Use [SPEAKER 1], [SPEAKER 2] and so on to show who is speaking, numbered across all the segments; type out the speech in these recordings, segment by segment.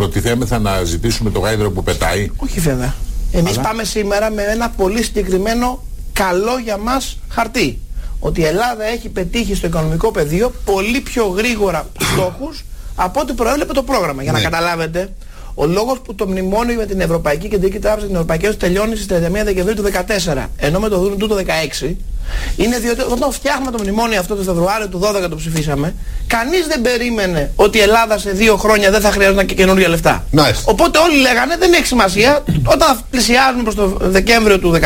[SPEAKER 1] Προτιθέμεθα να ζητήσουμε το γάιδρο που πετάει.
[SPEAKER 2] Όχι βέβαια. Εμείς πάμε σήμερα με ένα πολύ συγκεκριμένο καλό για μας χαρτί. Ότι η Ελλάδα έχει πετύχει στο οικονομικό πεδίο πολύ πιο γρήγορα στόχους από ό,τι προέβλεπε το πρόγραμμα. Για να
[SPEAKER 1] Ναι. καταλάβετε,
[SPEAKER 2] καταλάβετε, ο λόγος που το μνημόνιο με την Ευρωπαϊκή Κεντρική Τράπεζα και την Ευρωπαϊκή Ένωση τελειώνει στις 31 Δεκεμβρίου του 2014, ενώ με το δούνο του το 2016, είναι διότι όταν φτιάχνουμε το μνημόνιο αυτό το Φεβρουάριο του 12 το ψηφίσαμε, κανείς δεν περίμενε ότι η Ελλάδα σε δύο χρόνια δεν θα χρειαζόταν και καινούργια λεφτά.
[SPEAKER 3] Μάλιστα.
[SPEAKER 2] Οπότε όλοι λέγανε δεν έχει σημασία, όταν πλησιάζουμε προς το Δεκέμβριο του 2014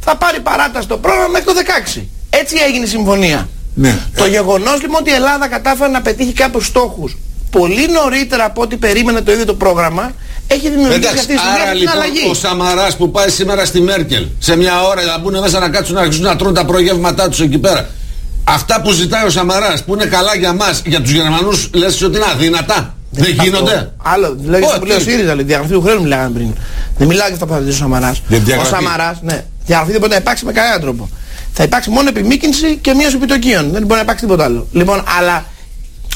[SPEAKER 2] θα πάρει παράταση το πρόγραμμα μέχρι το 2016. Έτσι έγινε η συμφωνία.
[SPEAKER 1] Ναι.
[SPEAKER 2] Το γεγονός λοιπόν ότι η Ελλάδα κατάφερε να πετύχει κάποιους στόχους πολύ νωρίτερα από ό,τι περίμενε το ίδιο το πρόγραμμα έχει δημιουργήσει
[SPEAKER 3] Εντάξει,
[SPEAKER 2] αυτή τη στιγμή
[SPEAKER 3] άρα
[SPEAKER 2] αυτή την
[SPEAKER 3] λοιπόν
[SPEAKER 2] αλλαγή.
[SPEAKER 3] ο Σαμαράς που πάει σήμερα στη Μέρκελ σε μια ώρα να μπουν μέσα να κάτσουν να αρχίσουν να τρώνε τα προγεύματά τους εκεί πέρα. Αυτά που ζητάει ο Σαμαράς που είναι καλά για μας, για τους Γερμανούς λες ότι είναι αδύνατα. Δεν
[SPEAKER 2] Αυτό.
[SPEAKER 3] γίνονται.
[SPEAKER 2] Άλλο, δηλαδή
[SPEAKER 3] Όχι.
[SPEAKER 2] αυτό που λέει ο ΣΥΡΙΖΑ, λέει, διαγραφή του χρέου μιλάγαμε πριν. Δεν μιλάω για αυτά που θα ζητήσει ο Σαμαράς.
[SPEAKER 1] Για
[SPEAKER 2] Ο
[SPEAKER 1] διαγραφή.
[SPEAKER 2] Σαμαράς, ναι. Διαγραφή δεν μπορεί να υπάρξει με κανένα τρόπο. Θα υπάρξει μόνο επιμήκυνση και μείωση επιτοκίων. Δεν μπορεί να υπάρξει τίποτα άλλο. Λοιπόν, αλλά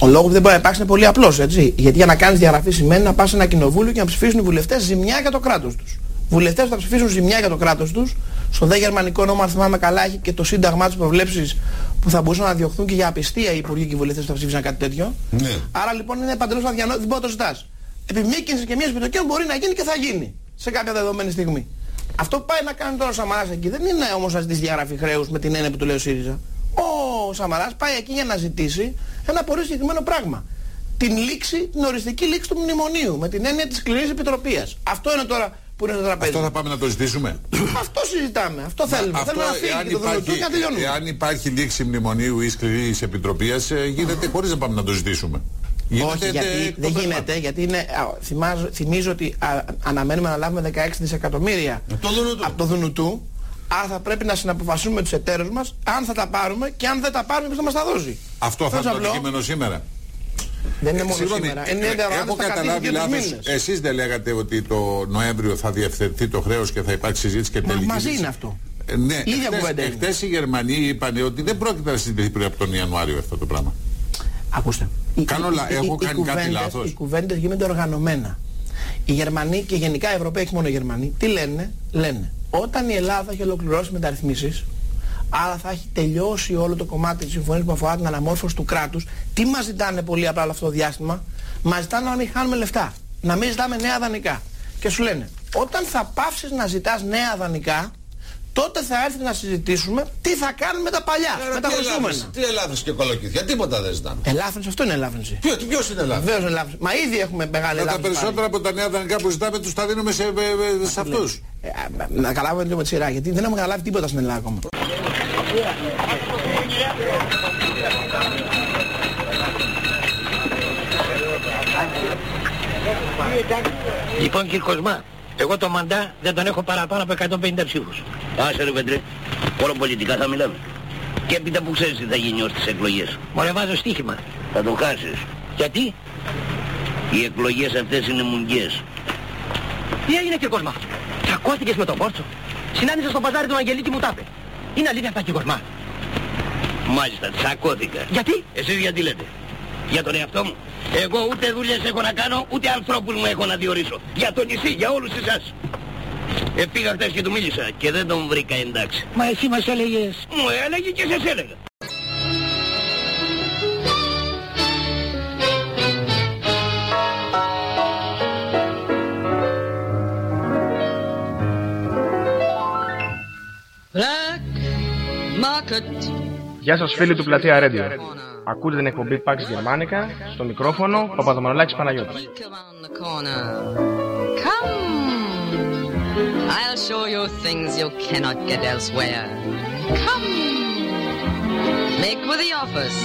[SPEAKER 2] ο λόγος που δεν μπορεί να υπάρξει είναι πολύ απλός, έτσι. Γιατί για να κάνεις διαγραφή σημαίνει να πας σε ένα κοινοβούλιο και να ψηφίσουν οι βουλευτές ζημιά για το κράτος τους. Βουλευτές που θα ψηφίσουν ζημιά για το κράτος τους, στο δε γερμανικό νόμο, αν θυμάμαι καλά, έχει και το σύνταγμά τους προβλέψεις που θα μπορούσαν να διωχθούν και για απιστία οι υπουργοί και οι βουλευτές που θα ψήφισαν κάτι τέτοιο.
[SPEAKER 3] Ναι.
[SPEAKER 2] Άρα λοιπόν είναι παντελώς αδιανόητο, δεν μπορεί να το ζητάς. Επιμήκυνση και μια επιτοκίων μπορεί να γίνει και θα γίνει σε κάποια δεδομένη στιγμή. Αυτό που πάει να κάνει τώρα ο Σαμαράς εκεί δεν είναι όμως να ζητήσει διαγραφή χρέους με την έννοια που του λέει ο ΣΥΡΙΖΑ. Ο Σαμαράς πάει εκεί για να ζητήσει ένα πολύ συγκεκριμένο πράγμα. Την λήξη, την οριστική λήξη του μνημονίου με την έννοια της σκληρής επιτροπίας. Αυτό είναι τώρα που είναι στο τραπέζι.
[SPEAKER 1] Αυτό θα πάμε να το ζητήσουμε;
[SPEAKER 2] Αυτό συζητάμε. Αυτό θέλουμε.
[SPEAKER 1] Αυτό,
[SPEAKER 2] θέλουμε να φύγει
[SPEAKER 1] εάν
[SPEAKER 2] και το δούμε
[SPEAKER 1] υπάρχει,
[SPEAKER 2] και να τελειώνουμε.
[SPEAKER 1] εάν υπάρχει λήξη μνημονίου ή σκληρής επιτροπίας, γίνεται χωρίς να πάμε να το ζητήσουμε.
[SPEAKER 2] Όχι,
[SPEAKER 1] Γίνεται
[SPEAKER 2] γιατί
[SPEAKER 1] εκ των
[SPEAKER 2] δεν
[SPEAKER 1] πραγμάτων.
[SPEAKER 2] γίνεται, γιατί είναι, α, θυμάζω- θυμίζω ότι α, αναμένουμε να λάβουμε 16 δισεκατομμύρια
[SPEAKER 3] Το δούνο του.
[SPEAKER 2] από το Δουνουτού. Άρα θα πρέπει να συναποφασίσουμε με τους εταίρους μας αν θα τα πάρουμε και αν δεν τα πάρουμε ποιος θα μας τα δώσει.
[SPEAKER 1] Αυτό θα
[SPEAKER 2] Τόσο
[SPEAKER 1] είναι το
[SPEAKER 2] απλό.
[SPEAKER 1] αντικείμενο σήμερα.
[SPEAKER 2] Δεν είναι μόνο
[SPEAKER 1] Συγγνώμη,
[SPEAKER 2] σήμερα.
[SPEAKER 1] ε,
[SPEAKER 2] Είναι
[SPEAKER 1] ε,
[SPEAKER 2] διαδρομή
[SPEAKER 1] έχω
[SPEAKER 2] στα
[SPEAKER 1] καταλάβει
[SPEAKER 2] κατήγγεια τους
[SPEAKER 1] λάθος.
[SPEAKER 2] μήνες.
[SPEAKER 1] Εσείς δεν λέγατε ότι το Νοέμβριο θα διευθετηθεί το χρέος και θα υπάρξει συζήτηση και
[SPEAKER 2] Μα
[SPEAKER 1] τελική
[SPEAKER 2] μαζί
[SPEAKER 1] συζήτηση.
[SPEAKER 2] είναι αυτό.
[SPEAKER 1] Ε, ναι,
[SPEAKER 2] Η ίδια κουβέντα είναι.
[SPEAKER 1] εχθές οι Γερμανοί είπαν ότι δεν πρόκειται να συζητηθεί πριν από τον Ιανουάριο αυτό το πράγμα.
[SPEAKER 2] Ακούστε. Οι-
[SPEAKER 1] Κάνω
[SPEAKER 2] οι-
[SPEAKER 1] λα-
[SPEAKER 2] οι-
[SPEAKER 1] έχω
[SPEAKER 2] οι
[SPEAKER 1] κάνει κάτι
[SPEAKER 2] κουβέντες-
[SPEAKER 1] λάθος.
[SPEAKER 2] Οι κουβέντες γίνονται οργανωμένα. Οι Γερμανοί και γενικά οι Ευρωπαίοι, όχι μόνο οι Γερμανοί, τι λένε, λένε όταν η Ελλάδα έχει ολοκληρώσει μεταρρυθμίσεις, άρα θα έχει τελειώσει όλο το κομμάτι της συμφωνίας που αφορά την αναμόρφωση του κράτους, τι μας ζητάνε πολύ απλά όλο αυτό το διάστημα, μας ζητάνε να μην χάνουμε λεφτά, να μην ζητάμε νέα δανεικά. Και σου λένε, όταν θα πάψεις να ζητάς νέα δανεικά, τότε θα έρθει να συζητήσουμε τι θα κάνουμε με τα παλιά,
[SPEAKER 3] Άρα
[SPEAKER 2] με τα
[SPEAKER 3] τι
[SPEAKER 2] χρησούμενα.
[SPEAKER 3] ελάφρυνση, τι ελάφρυνση και κολοκύθια, τίποτα δεν ζητάμε.
[SPEAKER 2] Ελάφρυνση, αυτό είναι ελάφρυνση.
[SPEAKER 3] Ποιο, τι- ποιος είναι ελάφρυνση;
[SPEAKER 2] Βεβαίως είναι ελάφρυνση. Μα ήδη έχουμε μεγάλη
[SPEAKER 1] Τα
[SPEAKER 2] ελάφρυνση.
[SPEAKER 1] περισσότερα από τα νέα δανεικά που ζητάμε τους τα δίνουμε σε, ε, ε, σε αυτούς.
[SPEAKER 2] Ε, α, να καταλάβουμε λίγο με τη σειρά, γιατί δεν έχουμε καταλάβει τίποτα στην Ελλάδα ακόμα.
[SPEAKER 4] Λοιπόν κύριε Κοσμά, εγώ το μαντά δεν τον έχω παραπάνω από 150 ψήφους.
[SPEAKER 5] Άσε ρε Πετρέ, όλο πολιτικά θα μιλάμε. Και έπειτα που ξέρεις τι θα γίνει ως τις εκλογές.
[SPEAKER 4] Μωρέ βάζω στοίχημα.
[SPEAKER 5] Θα το χάσεις.
[SPEAKER 4] Γιατί;
[SPEAKER 5] Οι εκλογές αυτές είναι μουγγιές.
[SPEAKER 4] Τι έγινε κύριε Κοσμά. Τσακώθηκες με τον Κόρτσο. Συνάντησα στο παζάρι τον Αγγελίκη μου τάπε. Είναι αλήθεια αυτά κύριε Κοσμά.
[SPEAKER 5] Μάλιστα, τσακώθηκα.
[SPEAKER 4] Γιατί;
[SPEAKER 5] Εσείς γιατί λέτε; Για τον εαυτό μου. Εγώ ούτε δουλειές έχω να κάνω, ούτε ανθρώπους μου έχω να διορίσω. Για το νησί, για όλους εσάς. Ε, πήγα χτες και του μίλησα και δεν τον βρήκα εντάξει.
[SPEAKER 4] Μα εσύ μας έλεγες.
[SPEAKER 5] Μου έλεγε και σας έλεγα.
[SPEAKER 6] Black market
[SPEAKER 7] Γεια σας φίλοι του Πλατεία Radio. Ακούτε την εκπομπή Pax Germanica στο μικρόφωνο Παπαδομανολάκης Παναγιώτης.
[SPEAKER 6] around the corner. Come, I'll show you things you cannot get elsewhere. Come, make with the office,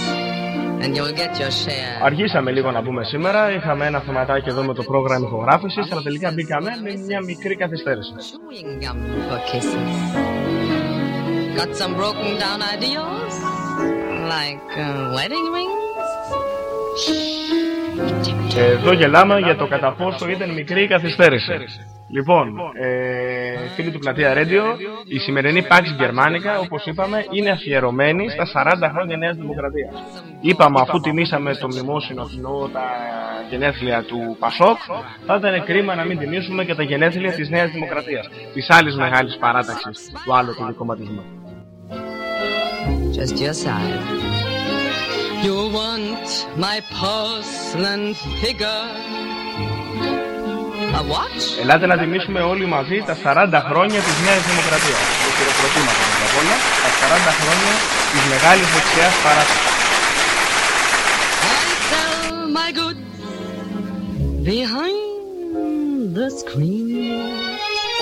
[SPEAKER 6] and you'll get your share.
[SPEAKER 7] Αργήσαμε λίγο να μπούμε σήμερα, είχαμε ένα θεματάκι εδώ με το πρόγραμμα ηχογράφησης, αλλά τελικά μπήκαμε με μια μικρή καθυστέρηση.
[SPEAKER 6] Chewing gum for kisses. Got some broken down ideas, like uh, wedding rings;
[SPEAKER 7] Και εδώ γελάμε για το κατά πόσο ήταν μικρή η καθυστέρηση. Λοιπόν, ε, φίλοι του Πλατεία Radio, η σημερινή Pax Germanica, όπως είπαμε, είναι αφιερωμένη στα 40 χρόνια Νέας Δημοκρατίας. Είπαμε, αφού τιμήσαμε το μνημόσυνο, εννοώ τα γενέθλια του Πασόκ, θα ήταν κρίμα να μην τιμήσουμε και τα γενέθλια της Νέας Δημοκρατίας, της άλλης μεγάλης παράταξης του άλλου του κομματισμού.
[SPEAKER 6] Just your side. You want my porcelain figure. A watch?
[SPEAKER 7] Ελάτε να τιμήσουμε όλοι μαζί τα 40 χρόνια της Νέας Δημοκρατίας. Το χειροκροτήματα πρώτα απ' όλα, τα 40 χρόνια της μεγάλης δεξιάς παράταξης.
[SPEAKER 6] I sell my goods behind the screen.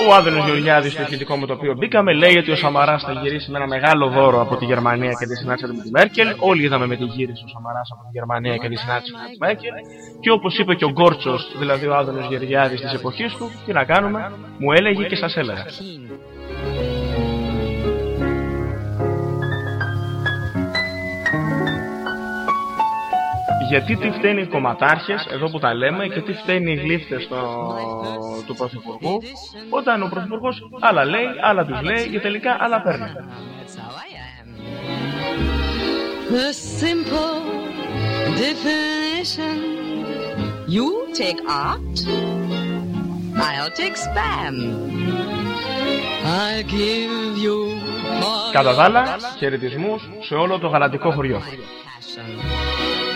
[SPEAKER 7] Ο Άδωνος Γεωργιάδης στο ηχητικό με το οποίο μπήκαμε λέει ότι ο Σαμαράς θα γυρίσει με ένα μεγάλο δώρο από τη Γερμανία και τη συνάντησε με τη Μέρκελ. Όλοι είδαμε με τη γύρισε ο Σαμαράς από τη Γερμανία και τη συνάντησε με τη Μέρκελ. Και όπως είπε και ο Γκόρτσος, δηλαδή ο Άδωνος Γεωργιάδης της εποχής του, τι να κάνουμε, μου έλεγε και σας έλεγα. Γιατί τι φταίνει οι κομματάρχες, εδώ που τα λέμε, και τι φταίνει οι γλύφτες το... του Πρωθυπουργού, όταν ο Πρωθυπουργός άλλα λέει, άλλα τους λέει και τελικά άλλα παίρνει.
[SPEAKER 6] That's how I am. The simple definition. You take art, I'll take spam. I'll give you all
[SPEAKER 7] Κατά τα άλλα, χαιρετισμούς σε όλο το γαλατικό χωριό.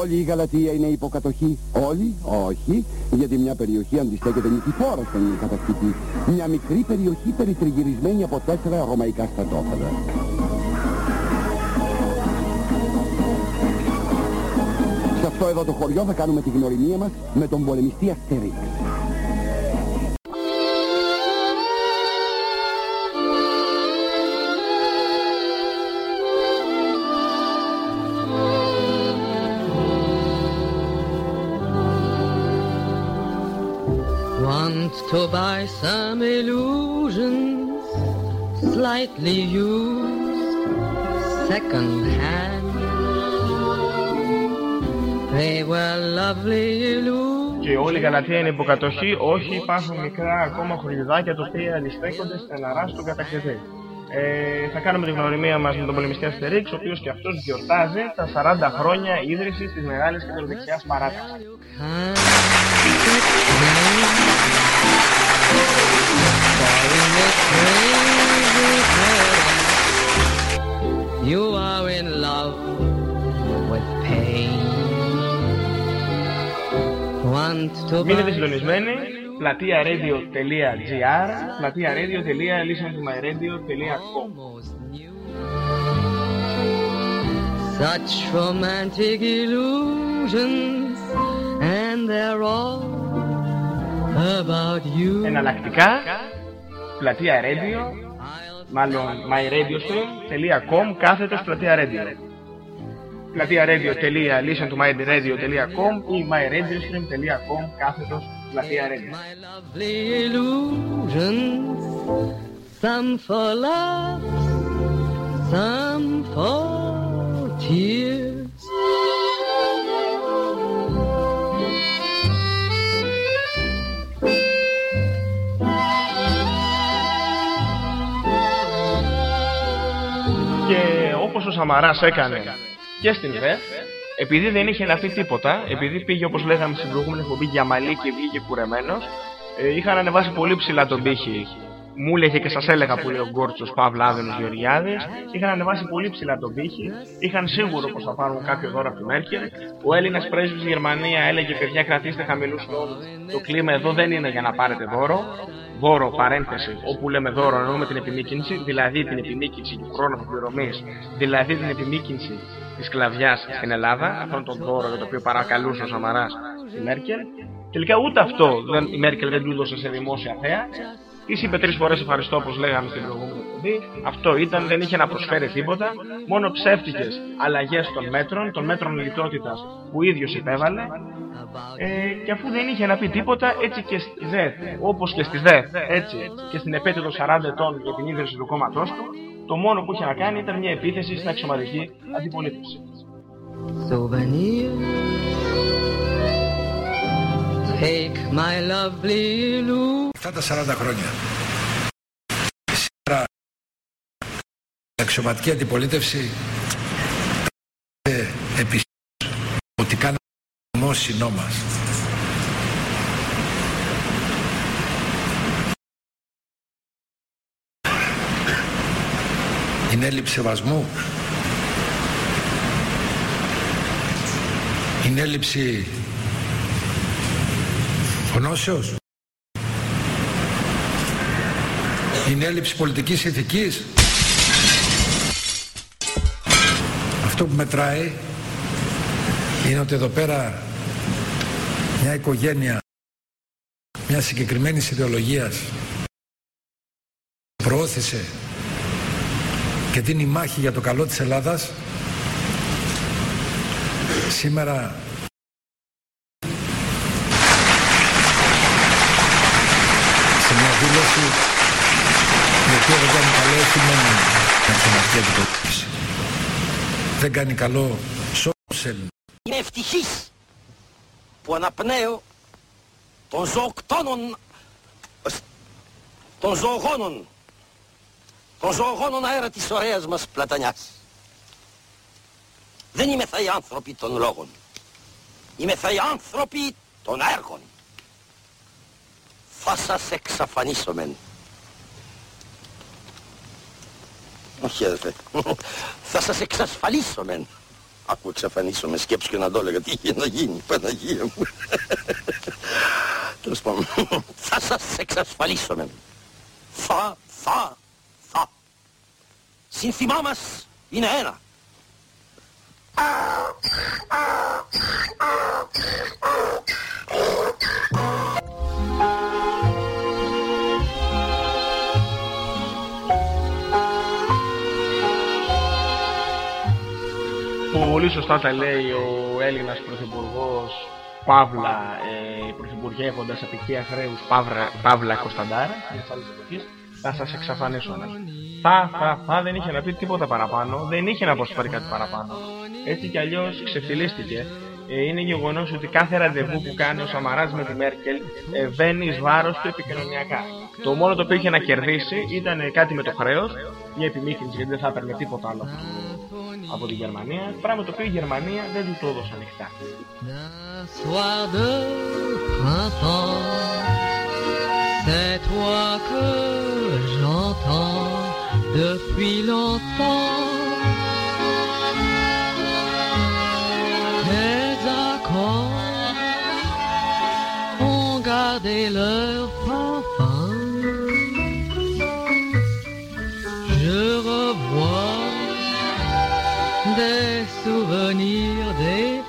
[SPEAKER 8] Όλη η Γαλατεία είναι υποκατοχή. Όλοι, όχι, γιατί μια περιοχή αντιστέκεται νικηφόρα στον κατακτητή. Μια μικρή περιοχή περιτριγυρισμένη από τέσσερα ρωμαϊκά στρατόπεδα. Σε αυτό εδώ το χωριό θα κάνουμε τη γνωριμία μας με τον πολεμιστή Αστερίξ.
[SPEAKER 6] To buy some illusions, slightly used, second hand. They were lovely illusions.
[SPEAKER 7] Και όλη η Γαλατεία είναι υποκατοχή, όχι υπάρχουν μικρά ακόμα χωριδάκια τα οποία αντιστέκονται στεναρά στον κατακτητή. Ε, θα κάνουμε τη γνωριμία μας με τον πολεμιστή Αστερίξ, ο οποίος και αυτός γιορτάζει τα 40 χρόνια ίδρυσης της μεγάλης κεντροδεξιάς παράταξης.
[SPEAKER 6] You are in love with pain. Want to
[SPEAKER 7] Μείνετε
[SPEAKER 6] buy
[SPEAKER 7] συντονισμένοι, πλατεία radio.gr, πλατεία radio.listentomyradio.com
[SPEAKER 6] almost new. Such romantic illusions, and they're all about you.
[SPEAKER 7] Εναλλακτικά, πλατεία radio, μάλλον myradiostream.com κάθετος πλατεία radio. πλατεία radio.listentomyradio.com ή myradiostream.com κάθετος πλατεία radio.
[SPEAKER 6] My lovely illusions, some for love, some for tears.
[SPEAKER 7] Και όπως ο Σαμαράς έκανε και στην ΔΕΦ, επειδή δεν είχε να πει τίποτα, επειδή πήγε όπως λέγαμε στην προηγούμενη εκπομπή για μαλλί και βγήκε κουρεμένος, ε, είχαν ανεβάσει πολύ ψηλά τον πύχη. Μου έλεγε και σας έλεγα που λέει ο Γκόρτσος Παύλα Άδενος Γεωργιάδης, είχαν ανεβάσει πολύ ψηλά τον πύχη, είχαν σίγουρο πως θα πάρουν κάποιο δώρο από τη Μέρκελ. Ο Έλληνας πρέσβης στη Γερμανία έλεγε παιδιά κρατήστε χαμηλούς τόνους, το κλίμα εδώ δεν είναι για να πάρετε δώρο. Δώρο, παρένθεση, όπου λέμε δώρο εννοούμε την επιμήκυνση, δηλαδή την επιμήκυνση του χρόνου πληρωμής, δηλαδή την επιμήκυνση της σκλαβιάς στην Ελλάδα, αυτόν τον δώρο για το οποίο παρακαλούσε ο Σαμαράς η Μέρκελ. Τελικά ούτε αυτό δεν, η Μέρκελ δεν του έδωσε σε δημόσια θέα. Τη είπε τρεις φορές ευχαριστώ, όπως λέγαμε στην προηγούμενη εκπομπή. Αυτό ήταν, δεν είχε να προσφέρει τίποτα. Μόνο ψεύτικες αλλαγές των μέτρων, των μέτρων λιτότητας που ίδιος υπέβαλε. Ε, και αφού δεν είχε να πει τίποτα, έτσι και στη ΔΕΘ, όπως και στη ΔΕΘ, έτσι και στην επέτειο των 40 ετών για την ίδρυση του κόμματός του, το μόνο που είχε να κάνει ήταν μια επίθεση στην αξιωματική αντιπολίτευση.
[SPEAKER 6] Souvenir. Take my lovely Lou.
[SPEAKER 9] Αυτά τα 40 χρόνια. Σήμερα η αξιωματική αντιπολίτευση επισήμως ότι κάναμε δημόσινό μας. Είναι έλλειψη σεβασμού. Είναι έλλειψη γνώσεως. Είναι έλλειψη πολιτικής ηθικής. Αυτό που μετράει είναι ότι εδώ πέρα μια οικογένεια μια συγκεκριμένη ιδεολογίας προώθησε και δίνει μάχη για το καλό της Ελλάδας σήμερα σε μια δήλωση η οποία δεν κάνει καλό όχι μόνο με αξιωματική αντιπολίτευση δεν κάνει καλό σε όλους τους Έλληνες
[SPEAKER 5] Είμαι ευτυχής που αναπνέω των ζωοκτώνων των ζωογόνων των ζωογόνων αέρα της ωραίας μας πλατανιάς. Δεν είμαι θα οι άνθρωποι των λόγων. Είμαι θα οι άνθρωποι των έργων. Θα σας εξαφανίσομεν. Όχι αδερφέ. θα σας εξασφαλίσομεν. Άκου εξαφανίσομαι, σκέψου και να το έλεγα τι είχε να γίνει, Παναγία μου. Τέλος πάντων, θα σας εξασφαλίσουμε. Θα, θα, θα. Σύνθημά μας είναι ένα.
[SPEAKER 7] Πολύ σωστά τα λέει ο Έλληνας Πρωθυπουργός Παύλα, ε, Πρωθυπουργεύοντας Απικία Χρέους Παύλα, Παύλα Κωνσταντάρα, θα σας εξαφανίσω. Θα, θα, θα, δεν είχε να πει τίποτα παραπάνω, δεν είχε να προσφέρει κάτι παραπάνω. Έτσι κι αλλιώς ξεφτυλίστηκε. Ε, είναι γεγονός ότι κάθε ραντεβού που κάνει ο Σαμαράς με τη Μέρκελ ε, βαίνει εις βάρος του επικοινωνιακά. Το μόνο το οποίο είχε να κερδίσει ήταν κάτι με το χρέος, μια επιμήκυνση γιατί δεν θα έπαιρνε τίποτα άλλο από, το- από τη Γερμανία, Πράγμα το οποίο η Γερμανία δεν του το δώσανε ανοιχτά.
[SPEAKER 6] Να σου αδερφάτο, είσαι εσύ που ήταν.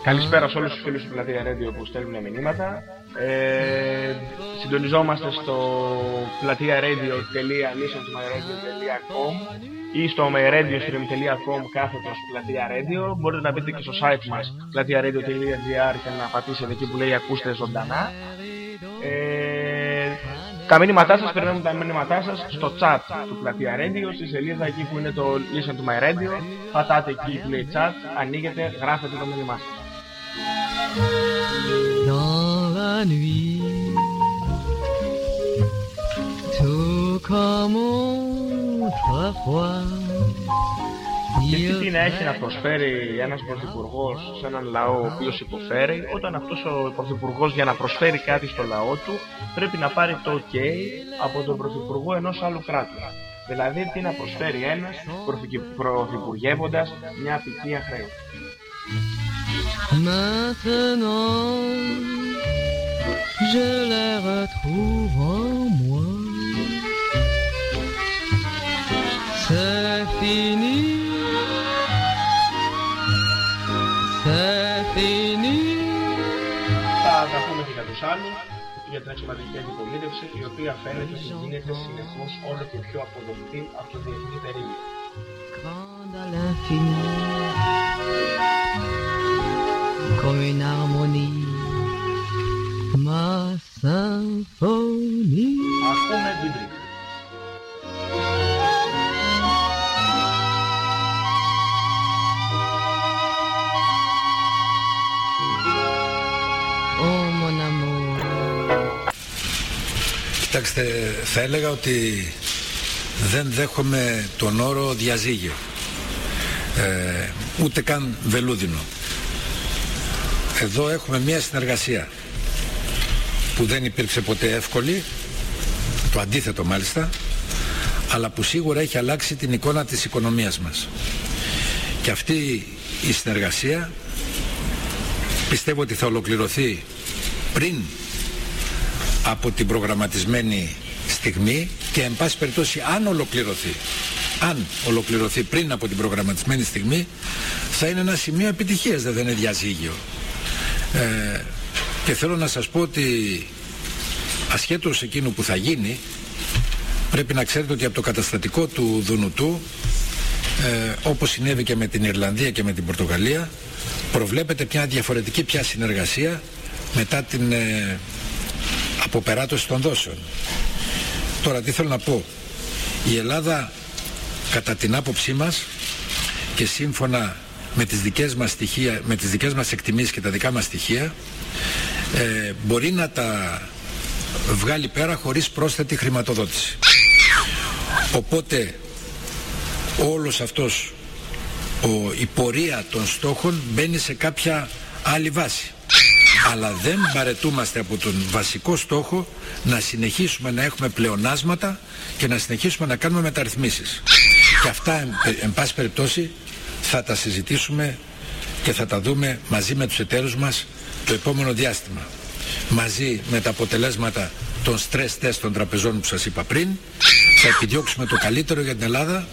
[SPEAKER 7] Καλησπέρα σε όλους τους φίλους του Πλατεία Radio που στέλνουν μηνύματα. Ε, συντονιζόμαστε στο πλατεία-radio.listentomyradio.com ή στο myradiostream.com κάθετος πλατεία radio. Μπορείτε να μπείτε και στο site μας πλατεία-radio.gr και να πατήσετε εκεί που λέει ακούστε ζωντανά. Ε, τα μήνυματά σας, περιμένουμε τα μήνυματά σας στο chat του Πλατεία Radio, στη σελίδα εκεί που είναι το Listen to my radio. Πατάτε εκεί που λέει chat, ανοίγετε, γράφετε το μήνυμά σας.
[SPEAKER 6] dans la nuit. Tout comme autrefois.
[SPEAKER 7] Και τι
[SPEAKER 6] Il
[SPEAKER 7] τι να έχει να προσφέρει ένας πρωθυπουργός σε έναν λαό ο οποίος υποφέρει, όταν αυτός ο πρωθυπουργός για να προσφέρει κάτι στο λαό του πρέπει να πάρει το OK από τον πρωθυπουργό ενός άλλου κράτους. Δηλαδή τι να προσφέρει ένας πρωθυ- πρωθυπουργεύοντας μια απικία χρέους.
[SPEAKER 6] Maintenant, je les retrouve en moi. C'est fini, Ξεθινή.
[SPEAKER 7] Θα τα πούμε και για τους άλλους, για την αξιωματική αντιπολίτευση, η οποία φαίνεται ότι γίνεται συνεχώς όλο και πιο αποδεκτή από το διεθνή
[SPEAKER 6] περίοδο. Comme une harmonie, ma symphonie.
[SPEAKER 7] Ακούμε
[SPEAKER 6] την
[SPEAKER 9] Κοιτάξτε, θα έλεγα ότι δεν δέχομαι τον όρο διαζύγιο. Ε, ούτε καν βελούδινο. Εδώ έχουμε μια συνεργασία που δεν υπήρξε ποτέ εύκολη, το αντίθετο μάλιστα, αλλά που σίγουρα έχει αλλάξει την εικόνα της οικονομίας μας. Και αυτή η συνεργασία πιστεύω ότι θα ολοκληρωθεί πριν από την προγραμματισμένη στιγμή και εν πάση περιπτώσει αν ολοκληρωθεί αν ολοκληρωθεί πριν από την προγραμματισμένη στιγμή θα είναι ένα σημείο επιτυχίας δεν είναι διαζύγιο ε, και θέλω να σας πω ότι ασχέτως εκείνου που θα γίνει πρέπει να ξέρετε ότι από το καταστατικό του Δουνουτού ε, όπως συνέβη και με την Ιρλανδία και με την Πορτογαλία προβλέπεται μια διαφορετική πια συνεργασία μετά την ε, αποπεράτωση των δόσεων. Τώρα τι θέλω να πω. Η Ελλάδα κατά την άποψή μας και σύμφωνα με τις δικές μας στοιχεία, με τις δικές μας εκτιμήσεις και τα δικά μας στοιχεία ε, μπορεί να τα βγάλει πέρα χωρίς πρόσθετη χρηματοδότηση. Οπότε όλος αυτός ο, η πορεία των στόχων μπαίνει σε κάποια άλλη βάση. Αλλά δεν παρετούμαστε από τον βασικό στόχο να συνεχίσουμε να έχουμε πλεονάσματα και να συνεχίσουμε να κάνουμε μεταρρυθμίσεις. Και αυτά, εν, εν πάση περιπτώσει, θα τα συζητήσουμε και θα τα δούμε μαζί με τους εταίρους μας το επόμενο διάστημα. Μαζί με τα αποτελέσματα των stress test των τραπεζών που σας είπα πριν, θα επιδιώξουμε το καλύτερο για την Ελλάδα,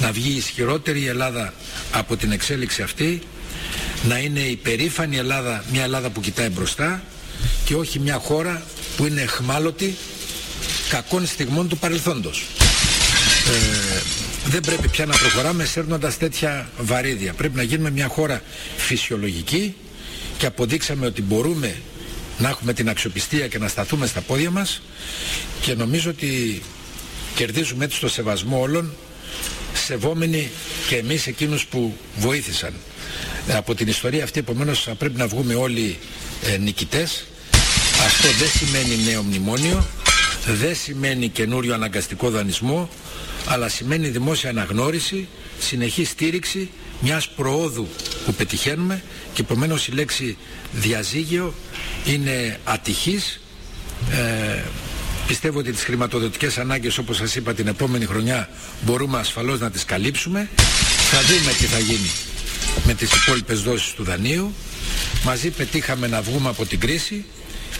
[SPEAKER 9] να βγει ισχυρότερη η Ελλάδα από την εξέλιξη αυτή, να είναι η περήφανη Ελλάδα μια Ελλάδα που κοιτάει μπροστά και όχι μια χώρα που είναι εχμάλωτη κακών στιγμών του παρελθόντος. Ε, δεν πρέπει πια να προχωράμε σέρνοντας τέτοια βαρύδια. Πρέπει να γίνουμε μια χώρα φυσιολογική και αποδείξαμε ότι μπορούμε να έχουμε την αξιοπιστία και να σταθούμε στα πόδια μας και νομίζω ότι κερδίζουμε έτσι το σεβασμό όλων σεβόμενοι και εμείς εκείνους που βοήθησαν. Από την ιστορία αυτή επομένως θα πρέπει να βγούμε όλοι ε, νικητές. Αυτό δεν σημαίνει νέο μνημόνιο, δεν σημαίνει καινούριο αναγκαστικό δανεισμό, αλλά σημαίνει δημόσια αναγνώριση, συνεχή στήριξη μιας προόδου που πετυχαίνουμε και επομένως η λέξη διαζύγιο είναι ατυχής. Ε, πιστεύω ότι τις χρηματοδοτικές ανάγκες όπως σας είπα την επόμενη χρονιά μπορούμε ασφαλώς να τις καλύψουμε. Θα δούμε τι θα γίνει με τις υπόλοιπες δόσεις του δανείου μαζί πετύχαμε να βγούμε από την κρίση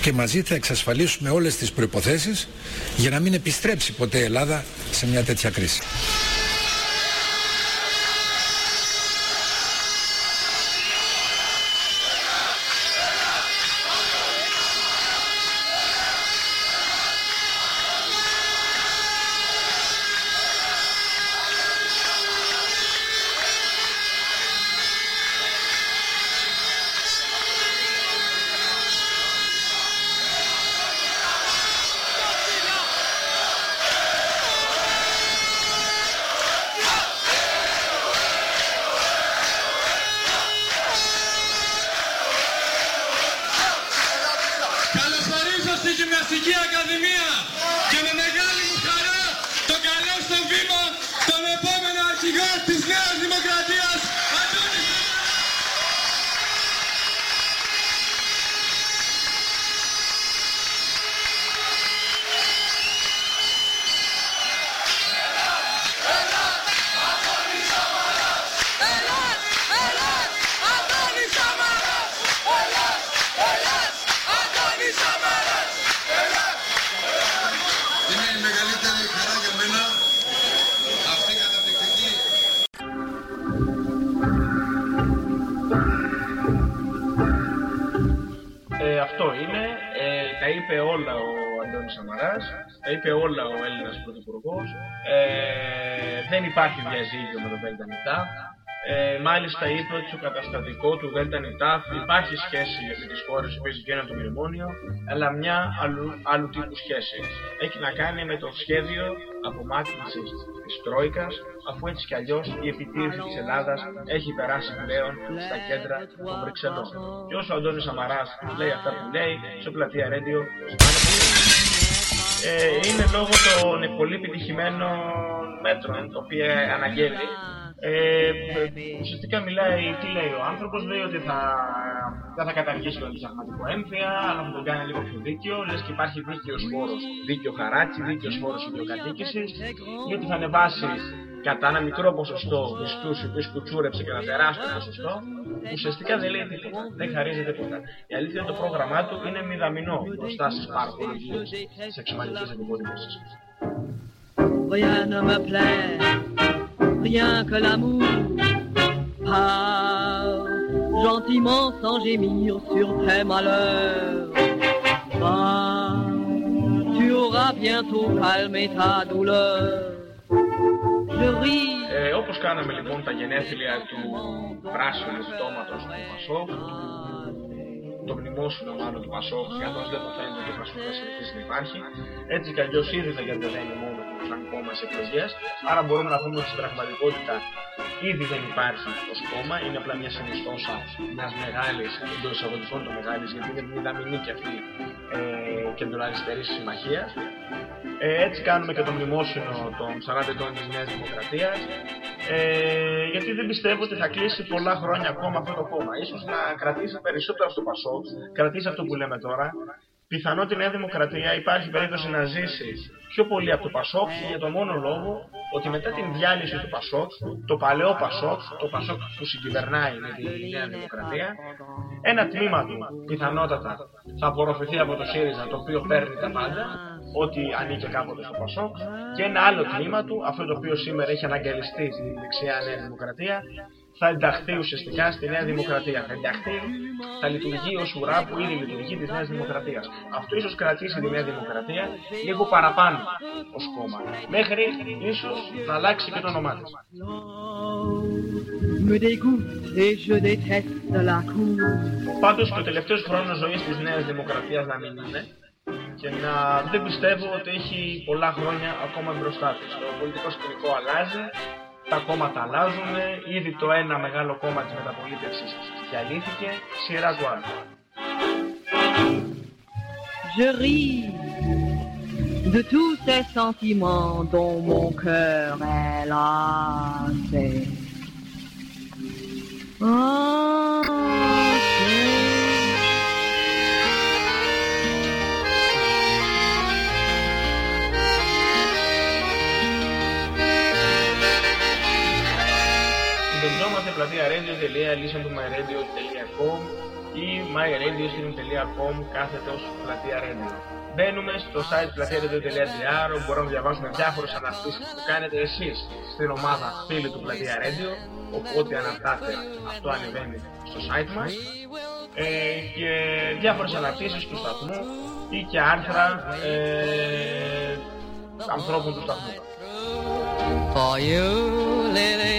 [SPEAKER 9] και μαζί θα εξασφαλίσουμε όλες τις προϋποθέσεις για να μην επιστρέψει ποτέ η Ελλάδα σε μια τέτοια κρίση.
[SPEAKER 10] Στη Γυμναστική Ακαδημία. Και με μεγάλη μου χαρά το καλό στο βήμα τον επόμενο αρχηγό της Νέας Δημοκρατίας
[SPEAKER 7] είπε όλα ο Αντώνης Σαμαράς, τα είπε όλα ο Έλληνας Πρωθυπουργός. Ε, δεν υπάρχει διαζύγιο με το Δέλτα Νιτάφ. Ε, μάλιστα είπε ότι στο καταστατικό του Δέλτα Νιτάφ υπάρχει σχέση με τις χώρες που γίνανε το μνημόνιο, αλλά μια άλλου, άλλου τύπου σχέση. Έχει να κάνει με το σχέδιο απομάκρυνσης της Τρόικας, αφού έτσι κι αλλιώς η επιτήρηση της Ελλάδας έχει περάσει πλέον στα κέντρα των Βρυξελών. Και όσο ο Αντώνης Σαμαράς λέει αυτά που λέει, στο πλατεία Radio, ε, είναι λόγω των πολύ επιτυχημένων μέτρων, τα οποία αναγγέλει. Ε, ουσιαστικά μιλάει, τι λέει ο άνθρωπος, λέει ότι θα, δεν θα καταργήσει το αντισαγματικό έμφυα, αλλά θα τον κάνει λίγο πιο δίκαιο, λες και υπάρχει δίκαιος φόρος, δίκαιο χαράτσι, δίκαιος φόρος ιδιοκατοίκησης, γιατί θα ανεβάσει κατά ένα μικρό ποσοστό μισθούς οι οποίους κουτσούρεψε και ένα τεράστιο ποσοστό, ουσιαστικά δεν λέει τίποτα, δεν χαρίζει τίποτα. Η αλήθεια είναι το πρόγραμμά του είναι μηδαμινό μπροστά στις παραπολογίες σεξουαλικής αντιπολίτευσης.
[SPEAKER 11] Rien ne me plaît, rien que l'amour. Parle gentiment sans gémir sur tes malheurs. Va, tu auras bientôt calmé ta douleur. Je ris.
[SPEAKER 7] Ε, όπως κάναμε λοιπόν τα γενέθλια του πράσινου πτώματος του Πασόκ, το μνημόσυνο μάλλον του Πασόκ, καθώς δεν το φαίνεται ότι ο Πασόκ θα συνεχίσει να υπάρχει, έτσι κι αλλιώς ήδη δεν κατεβαίνει μόνο του σαν κόμμα σε εκλογές, άρα μπορούμε να πούμε ότι στην πραγματικότητα ήδη δεν υπάρχει ως κόμμα, είναι απλά μια συνιστόσα μιας μεγάλης, εντός εισαγωγικών το μεγάλης, γιατί είναι μηδαμινή και αυτή ε, κεντροαριστερής συμμαχίας. Ε, έτσι κάνουμε και το μνημόσυνο των 40 ετών της Νέας Δημοκρατίας, ε, γιατί δεν πιστεύω ότι θα κλείσει πολλά χρόνια ακόμα αυτό το κόμμα. Ίσως να κρατήσει περισσότερο στο Πασόκ, κρατήσει αυτό που λέμε τώρα, πιθανό τη Νέα Δημοκρατία υπάρχει περίπτωση να ζήσει πιο πολύ από το Πασόκ για τον μόνο λόγο ότι μετά την διάλυση του Πασόκ, το παλαιό Πασόκ, το Πασόκ που συγκυβερνάει με τη Νέα Δημοκρατία, ένα τμήμα του πιθανότατα θα απορροφηθεί από το ΣΥΡΙΖΑ το οποίο παίρνει τα πάντα, ό,τι ανήκε κάποτε στο Πασόκ, και ένα άλλο τμήμα του, αυτό το οποίο σήμερα έχει αναγκαλιστεί στην δεξιά Νέα Δημοκρατία, θα ενταχθεί ουσιαστικά στη Νέα Δημοκρατία. Θα ενταχθεί, θα λειτουργεί ως ουρά που ήδη λειτουργεί της Νέας Δημοκρατίας. Αυτό ίσως κρατήσει τη Νέα Δημοκρατία λίγο παραπάνω ως κόμμα. Μέχρι ίσως να αλλάξει και το όνομά της.
[SPEAKER 11] Me dégoûte et je déteste la cour.
[SPEAKER 7] Πάντως και ο τελευταίος χρόνος ζωής της Νέας Δημοκρατίας να μην είναι και να δεν πιστεύω ότι έχει πολλά χρόνια ακόμα μπροστά της. Το πολιτικό σκηνικό αλλάζει, τα κόμματα αλλάζουν, ήδη το ένα μεγάλο κόμμα της μεταπολίτευσης διαλύθηκε, σειρά του άλλου.
[SPEAKER 11] Je ris de tous ces sentiments dont mon cœur est lassé.
[SPEAKER 7] Συντονιζόμαστε πλατεία radio.listentomyradio.com ή myradiostream.com κάθετος πλατεία radio. Μπαίνουμε στο site πλατεία.radio.gr όπου μπορούμε να διαβάσουμε διάφορες αναρτήσεις που κάνετε εσείς στην ομάδα φίλοι του πλατεία radio οπότε αναρτάτε αυτό ανεβαίνει στο site μας ε, και διάφορες αναρτήσεις του σταθμού ή και άρθρα ε, ανθρώπων του σταθμού.
[SPEAKER 6] For you, Lily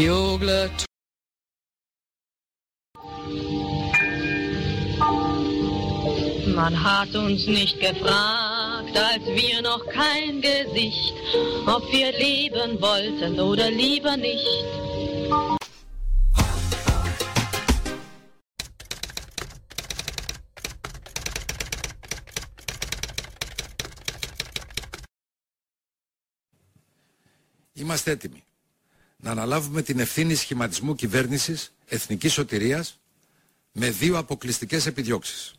[SPEAKER 6] Bugle. Man hat uns nicht gefragt, als wir noch kein Gesicht, ob wir leben wollten oder lieber nicht.
[SPEAKER 9] Είμαστε έτοιμοι Να αναλάβουμε την ευθύνη σχηματισμού κυβέρνησης εθνικής σωτηρίας με δύο αποκλειστικές επιδιώξεις.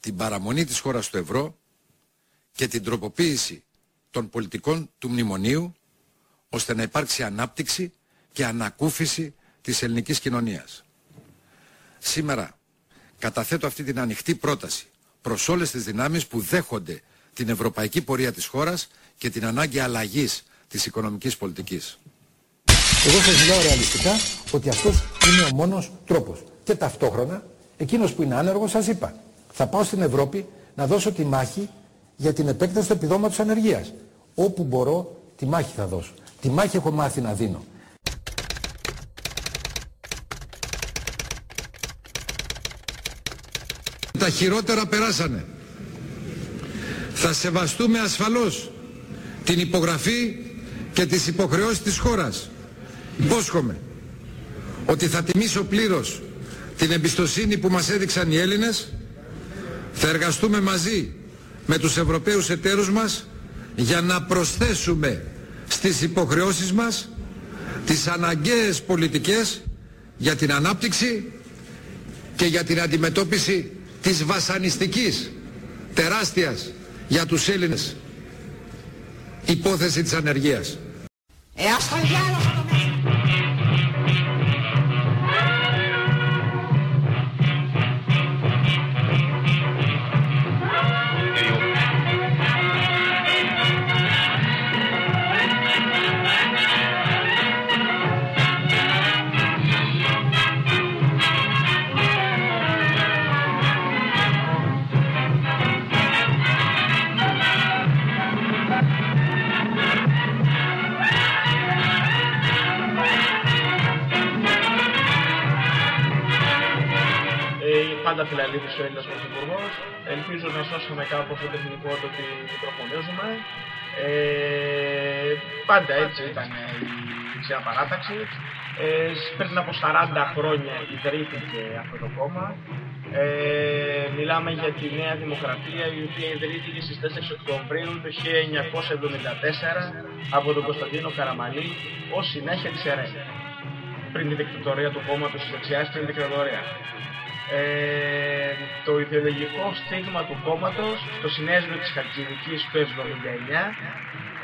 [SPEAKER 9] Την παραμονή της χώρας στο ευρώ και την τροποποίηση των πολιτικών του μνημονίου ώστε να υπάρξει ανάπτυξη και ανακούφιση της ελληνικής κοινωνίας. Σήμερα καταθέτω αυτή την ανοιχτή πρόταση προς όλες τις δυνάμεις που δέχονται την ευρωπαϊκή πορεία της χώρας και την ανάγκη αλλαγής της οικονομικής πολιτικής. Εγώ σας μιλάω ρεαλιστικά ότι αυτός είναι ο μόνος τρόπος. Και ταυτόχρονα, εκείνος που είναι άνεργος σας είπα, θα πάω στην Ευρώπη να δώσω τη μάχη για την επέκταση του επιδόματος ανεργίας. Όπου μπορώ, τη μάχη θα δώσω. Τη μάχη έχω μάθει να δίνω. Τα χειρότερα περάσανε. Θα σεβαστούμε ασφαλώς την υπογραφή και τις υποχρεώσεις της χώρας. Υπόσχομαι ότι θα τιμήσω πλήρως την εμπιστοσύνη που μας έδειξαν οι Έλληνες. Θα εργαστούμε μαζί με τους Ευρωπαίους εταίρους μας για να προσθέσουμε στις υποχρεώσεις μας τις αναγκαίες πολιτικές για την ανάπτυξη και για την αντιμετώπιση της βασανιστικής, τεράστιας για τους Έλληνες υπόθεση της ανεργίας.
[SPEAKER 12] Ε,
[SPEAKER 7] πάντα φιλαλήθης ο Έλληνας Πρωθυπουργός. Ελπίζω να σώσουμε κάπως το τεχνικό το ότι μικροφωνίζουμε. Ε, πάντα έτσι ήταν η δεξιά παράταξη. Ε, πριν από 40 χρόνια ιδρύθηκε αυτό το κόμμα. Ε, μιλάμε για τη Νέα Δημοκρατία η οποία ιδρύθηκε στις 4 Οκτωβρίου του 1974 από τον Κωνσταντίνο Καραμαλή ως συνέχεια της ΕΡΕ. Πριν τη δικτατορία του κόμματος της δεξιάς, πριν τη δικτατορία. Ε, το ιδεολογικό στίγμα του κόμματος στο συνέδριο της Χατζηδικής του 1979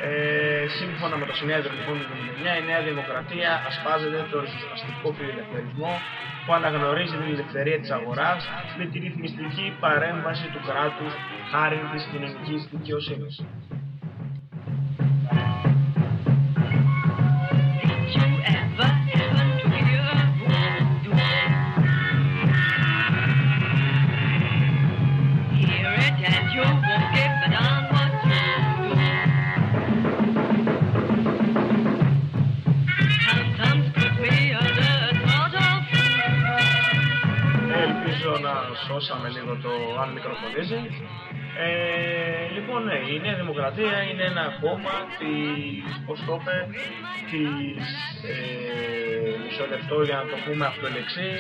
[SPEAKER 7] ε, σύμφωνα με το συνέδριο λοιπόν του 1979 η Νέα Δημοκρατία ασπάζεται το ριζοσπαστικό φιλελευθερισμό που αναγνωρίζει την ελευθερία της αγοράς με τη ρυθμιστική παρέμβαση του κράτους χάρη της κοινωνικής δικαιοσύνης. Να σώσαμε λίγο το αν μικροφωνίζει. Ε, λοιπόν, ναι, η Νέα Δημοκρατία είναι ένα κόμμα της, πώς το είπε, της, ε, μισό λεπτό για να το πούμε αυτό εξή,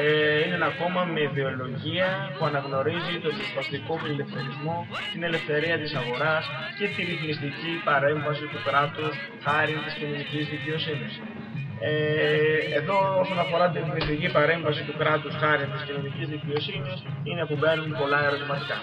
[SPEAKER 7] ε, είναι ένα κόμμα με ιδεολογία που αναγνωρίζει τον ριζοσπαστικό φιλελευθερισμό, την ελευθερία της αγοράς και τη ρυθμιστική παρέμβαση του κράτους χάρη της κοινωνικής δικαιοσύνης. Ε, εδώ όσον αφορά την ρυθμιστική παρέμβαση του κράτους χάρη της κοινωνικής δικαιοσύνης είναι που μπαίνουν πολλά ερωτηματικά.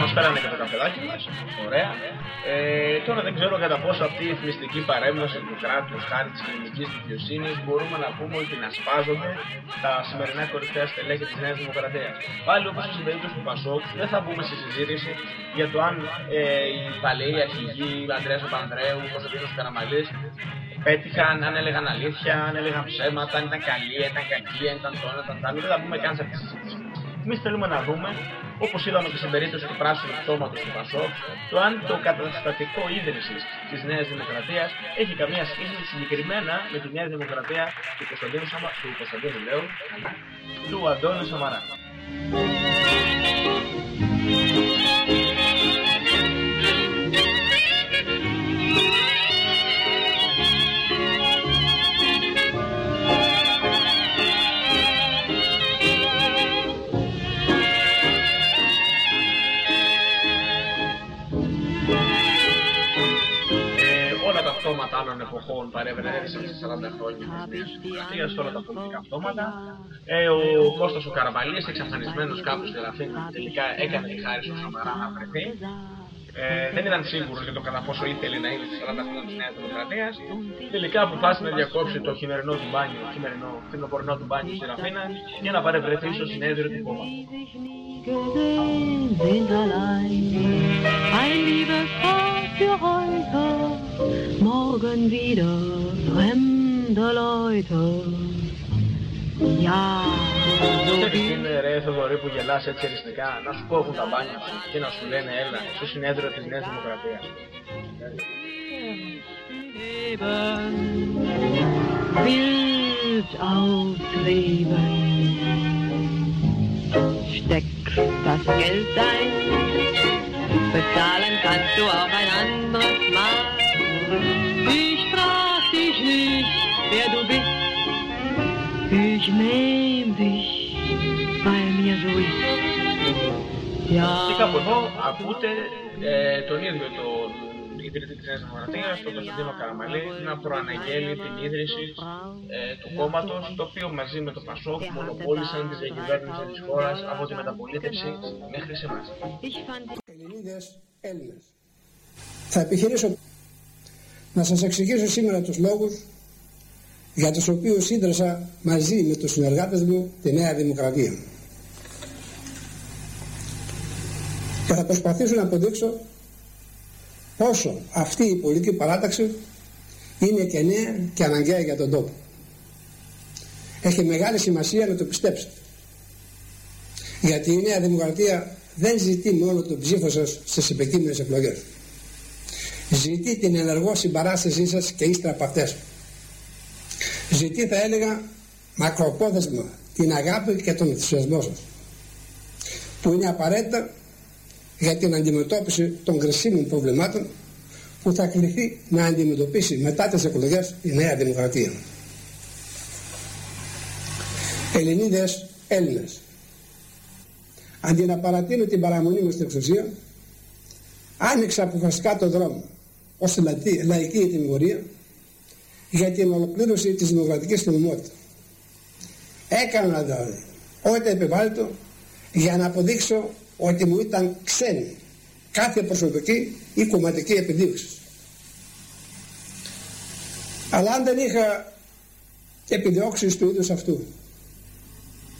[SPEAKER 7] Μας πέρανε και το καφεδάκι μας, ωραία. Ε, τώρα δεν ξέρω κατά πόσο αυτή η εθνιστική παρέμβαση του κράτους χάρη της κοινωνικής δικαιοσύνης μπορούμε να πούμε ότι την ασπάζονται τα σημερινά κορυφαία στελέχη της Νέας Δημοκρατίας. Πάλι όπως στην περίπτωση του Πασόκ δεν θα μπούμε στη συζήτηση για το αν ε, οι παλαιοί αρχηγοί, Ανδρέας Παπανδρέου, Κωνσταντίνος Καραμαλής πέτυχαν, αν έλεγαν αλήθεια, αν έλεγαν ψέματα, αν ήταν καλοί, αν ήταν κακοί, αν ήταν το ένα, ήταν το άλλο. Δεν θα μπούμε καν σε αυτή τη συζήτηση. Εμείς θέλουμε να δούμε, όπως είδαμε και στην περίπτωση του πράσινου πτώματο του Πασόκ, το αν το καταστατικό ίδρυσης της Νέας Δημοκρατίας έχει καμία σχέση συγκεκριμένα με τη Νέα Δημοκρατία του Κωνσταντίνου, Σαμα... του Κωνσταντίνου Λέου, του Αντώνη Σαμαρά. Πτώματα άλλων εποχών παρέμεναν σε 40 χρόνια της Δημοκρατίας, όλα τα πολιτικά πτώματα. Ε, ο Κώστας ο Καραβαλής, εξαφανισμένος κάπου στη Αθήνα, τελικά έκανε τη χάρη στο Σαμαρά να βρεθεί. ε, δεν ήταν σίγουρος για το κατά πόσο ήθελε να είναι στις 40 χρόνια της Νέας Δημοκρατίας. Τελικά αποφάσισε να διακόψει το χειμερινό του μπάνιο, χειμερινό, φθινοπορεινό του μπάνιο στη Ραφίνα για να παρευρεθεί στο συνέδριο του κόμματος.
[SPEAKER 11] gesehen sind allein. Ein liebes Paar für heute, morgen wieder fremde Leute. Ja, so
[SPEAKER 7] Ξέρεις τι είναι ρε Θοδωρή που γελάς έτσι αριστικά, να σου κόβουν τα μπάνια σου και να σου λένε έλα στο συνέδριο της Νέας Δημοκρατίας.
[SPEAKER 11] Leben wild ausleben. Steck das Geld ein, bezahlen kannst du auch ein anderes Mal. Ich frag dich nicht, wer du bist, ich nehm dich, weil mir so ist. Ja,
[SPEAKER 7] Και κάπου εδώ ακούτε ε, τον ίδιο τον ιδρυτή της Νέας Δημοκρατίας, τον Κωνσταντίνο Καραμαλή, να προαναγγέλει την ίδρυση ε, του κόμματος, το οποίο μαζί με το Πασόκ μονοπόλησαν τη διακυβέρνηση της χώρας από τη μεταπολίτευση μέχρι σε εμάς.
[SPEAKER 13] Ελληνίδες, Έλληνες. Θα επιχειρήσω να σας εξηγήσω σήμερα τους λόγους για τους οποίους ίδρυσα μαζί με τους συνεργάτες μου τη Νέα Δημοκρατία. Και θα προσπαθήσω να αποδείξω πόσο αυτή η πολιτική παράταξη είναι και νέα και αναγκαία για τον τόπο. Έχει μεγάλη σημασία να το πιστέψετε. Γιατί η Νέα Δημοκρατία δεν ζητεί μόνο τον ψήφο σας στις επικείμενες εκλογές. Ζητεί την ενεργό συμπαράστασή σας και ύστερα από αυτές. Ζητεί θα έλεγα μακροπρόθεσμα την αγάπη και τον ενθουσιασμό σας που είναι απαραίτητα για την αντιμετώπιση των κρισίμων προβλημάτων που θα κληθεί να αντιμετωπίσει μετά τις εκλογές η Νέα Δημοκρατία. Ελληνίδες, Έλληνες. Αντί να παρατείνω την παραμονή μου στην εξουσία, άνοιξα αποφασιστικά το δρόμο ως λαϊκή, λαϊκή ετοιμιγορία για την ολοκλήρωση της δημοκρατικής νομιμότητας. Έκανα δηλαδή ό,τι επιβάλλεται για να αποδείξω ότι μου ήταν ξένη κάθε προσωπική ή κομματική επιδίωξη. Αλλά αν δεν είχα επιδιώξεις του είδους αυτού,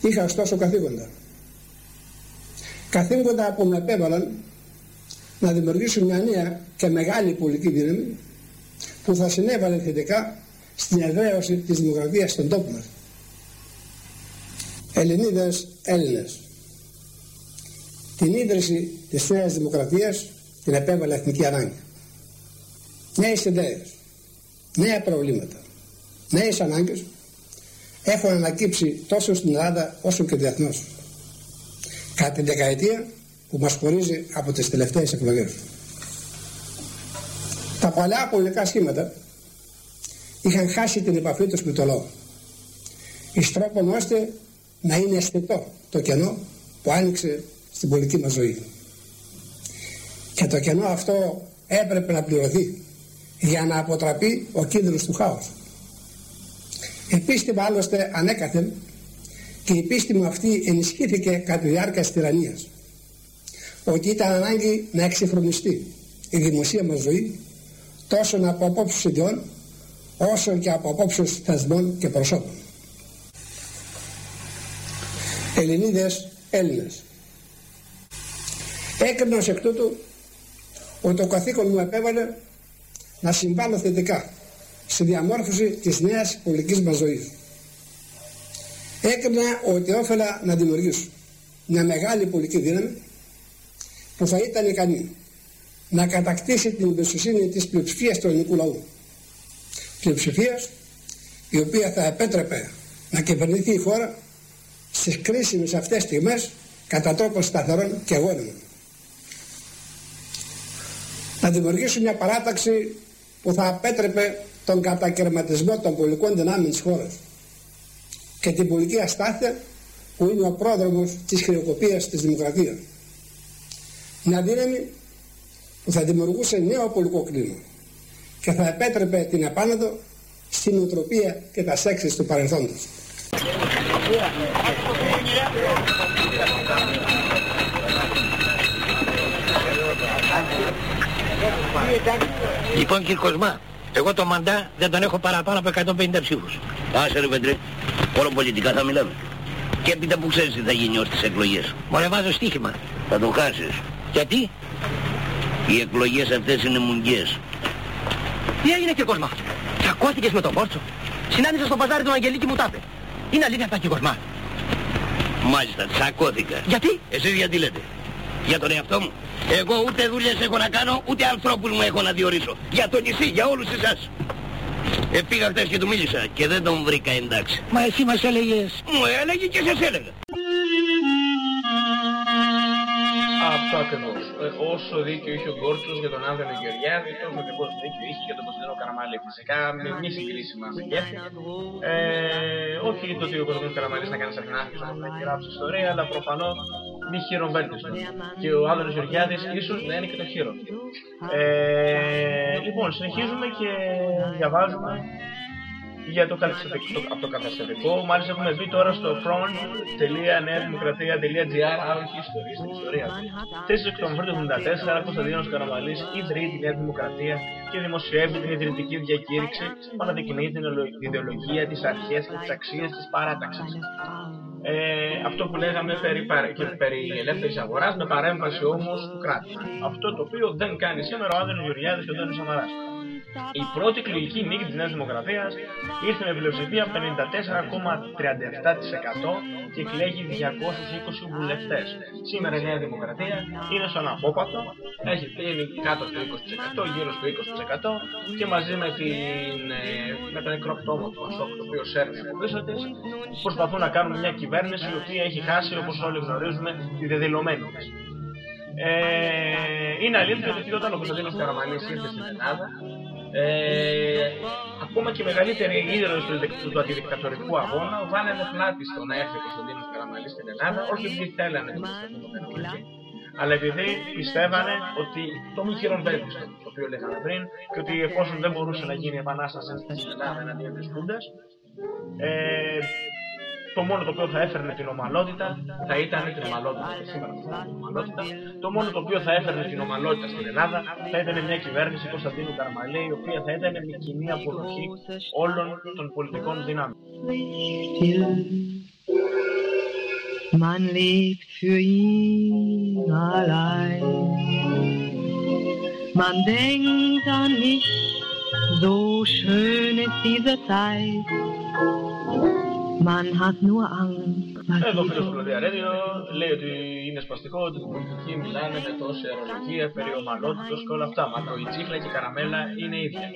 [SPEAKER 13] είχα ωστόσο καθήκοντα. Καθήκοντα που με επέβαλαν να δημιουργήσουν μια νέα και μεγάλη πολιτική δύναμη που θα συνέβαλε θετικά στην εδραίωση της δημοκρατίας στον τόπο μας. Ελληνίδες, Έλληνες. Την ίδρυση της νέας δημοκρατίας την επέβαλε εθνική ανάγκη. Νέες ιδέες, νέα προβλήματα, νέες ανάγκες έχουν ανακύψει τόσο στην Ελλάδα όσο και διεθνώς. Κατά την δεκαετία που μας χωρίζει από τις τελευταίες εκλογές. Τα παλιά πολιτικά σχήματα είχαν χάσει την επαφή τους με το λόγο. Εις τρόπον ώστε να είναι αισθητό το κενό που άνοιξε στην πολιτική μας ζωή. Και το κενό αυτό έπρεπε να πληρωθεί για να αποτραπεί ο κίνδυνος του χάους. Η πίστη μου άλλωστε ανέκαθεν και η πίστη μου αυτή ενισχύθηκε κατά τη διάρκεια της τυραννίας ότι ήταν ανάγκη να εξυγχρονιστεί η δημοσία μας ζωή τόσο από απόψεις ιδιών όσο και από απόψεις θεσμών και προσώπων. Ελληνίδες, Έλληνες. Έκρινα ως εκ τούτου ότι το καθήκον μου επέβαλε να συμβάλλω θετικά στη διαμόρφωση της νέας πολιτικής μας ζωής. Έκρινα ότι όφελα να δημιουργήσω μια μεγάλη πολιτική δύναμη που θα ήταν ικανή να κατακτήσει την εμπιστοσύνη της πλειοψηφίας του ελληνικού λαού. Πλειοψηφίας η οποία θα επέτρεπε να κυβερνηθεί η χώρα στις κρίσιμες αυτές στιγμές κατά τρόπο σταθερών και αγώνιμων. Να δημιουργήσουμε μια παράταξη που θα απέτρεπε τον κατακαιρματισμό των πολιτικών δυνάμεων της χώρας και την πολιτική αστάθεια που είναι ο πρόδρομος της χρεοκοπίας της δημοκρατίας. Μια δύναμη που θα δημιουργούσε νέο πολιτικό κλίμα και θα επέτρεπε την επάνωδο στην νοοτροπία και τα σέξεις του παρελθόντος.
[SPEAKER 5] Λοιπόν κύριε Κοσμά, εγώ το μαντά δεν τον έχω παραπάνω από 150 ψήφους. Άσε ρε Πετρέ, όλο πολιτικά θα μιλάμε. Και έπειτα που ξέρεις τι θα γίνει ως τις εκλογές. Μωρέ βάζω στοίχημα. Θα το χάσεις. Γιατί; Οι εκλογές αυτές είναι μουγγιές.
[SPEAKER 4] Τι έγινε κύριε Κοσμά. Τσακώθηκες με τον Κόρτσο. Συνάντησα στο παζάρι τον Αγγελίκη μου τάπε. Είναι αλήθεια αυτά κύριε Κοσμά;
[SPEAKER 5] Μάλιστα, τσακώθηκα.
[SPEAKER 4] Γιατί;
[SPEAKER 5] Εσείς γιατί λέτε; Για τον εαυτό μου. Εγώ ούτε δουλειές έχω να κάνω, ούτε ανθρώπους μου έχω να διορίσω. Για το νησί, για όλους εσάς. Ε, πήγα χτες και του μίλησα και δεν τον βρήκα εντάξει.
[SPEAKER 4] Μα εσύ μας έλεγες.
[SPEAKER 5] Μου έλεγε και σας έλεγα.
[SPEAKER 7] Αυτό ακριβώς. Ε, όσο δίκιο είχε ο Γκόρτσος για τον Άδωνο Γεωργιάδη, τόσο ακριβώς δίκιο είχε για τον Κωνσταντίνο Καραμαλή. Φυσικά με μη συγκρίσιμα μεγέθη. Ε, όχι το ότι ο Κωνσταντίνος Καραμαλής να κάνει σαν άρχισε να έχει γράψει ιστορία, αλλά προφανώς μη χείρον βέλτιστο. Και ο Άδωνος Γεωργιάδης ίσως να είναι και το χείρο. Ε, λοιπόν, συνεχίζουμε και διαβάζουμε για το, καταστατικό, το, από το καταστατικό. Μάλιστα έχουμε μπει τώρα στο front.neademocratia.gr Άρα όχι ιστορία, στην ιστορία. 4 Οκτωβρίου του 1974, Κωνσταντίνος Καραμαλής ιδρύει τη Νέα Δημοκρατία και δημοσιεύει την ιδρυτική διακήρυξη που αναδεικνύει την ιδεολογία, τις αρχές και τις αξίες της παράταξης. Ε, αυτό που λέγαμε περί, και περί ελεύθερης αγοράς με παρέμβαση όμως του κράτους. Αυτό το οποίο δεν κάνει σήμερα ο Άδωνος Γεωργιάδης και ο Ντόνης Σαμαράς. Η πρώτη εκλογική νίκη της Νέας Δημοκρατίας ήρθε με πλειοψηφία 54,37% και εκλέγει 220 βουλευτές. Σήμερα η Νέα Δημοκρατία είναι στον απόπατο, έχει είναι κάτω στο 20%, γύρω στο 20% και μαζί με, την, ε, με το νεκρό πτώμα του Πασόκ, το οποίο σέρνει από πίσω της, προσπαθούν να κάνουν μια κυβέρνηση η οποία έχει χάσει, όπως όλοι γνωρίζουμε, τη δεδηλωμένη της. Ε, είναι αλήθεια ότι όταν ο Κωνσταντίνος Καραμαλής ήρθε στην Ελλάδα, ε, ακόμα και η μεγαλύτερη ήρωες του, του, του αντιδικτατορικού αγώνα βάλανε πλάτη στο να έρθει ο Κωνσταντίνος Καραμαλής στην Ελλάδα, όχι επειδή θέλανε τον Κωνσταντίνο Καραμαλή, αλλά επειδή πιστεύανε ότι το μη χειροβέλτιστο, το οποίο λέγαμε πριν, και ότι εφόσον δεν μπορούσε να γίνει επανάσταση στην Ελλάδα εναντίον της Κούντας, ε, το μόνο το οποίο θα έφερνε την ομαλότητα θα ήταν την ομαλότητα και σήμερα την ομαλότητα. Το μόνο το οποίο θα έφερνε την ομαλότητα στην Ελλάδα θα ήταν μια κυβέρνηση Κωνσταντίνου Καρμαλή η οποία θα ήταν με κοινή αποδοχή όλων των πολιτικών δυνάμεων.
[SPEAKER 11] Man lebt für ihn allein. Man denkt an mich, so schön ist diese Zeit. Man hat nur Angst.
[SPEAKER 7] Εδώ φίλος του Λοδιαρέδιο λέει ότι είναι σπαστικό ότι οι πολιτικοί μιλάνε με τόση αερολογία περί ομαλότητος και όλα αυτά. Μα το η τσίχλα και η καραμέλα είναι ίδια.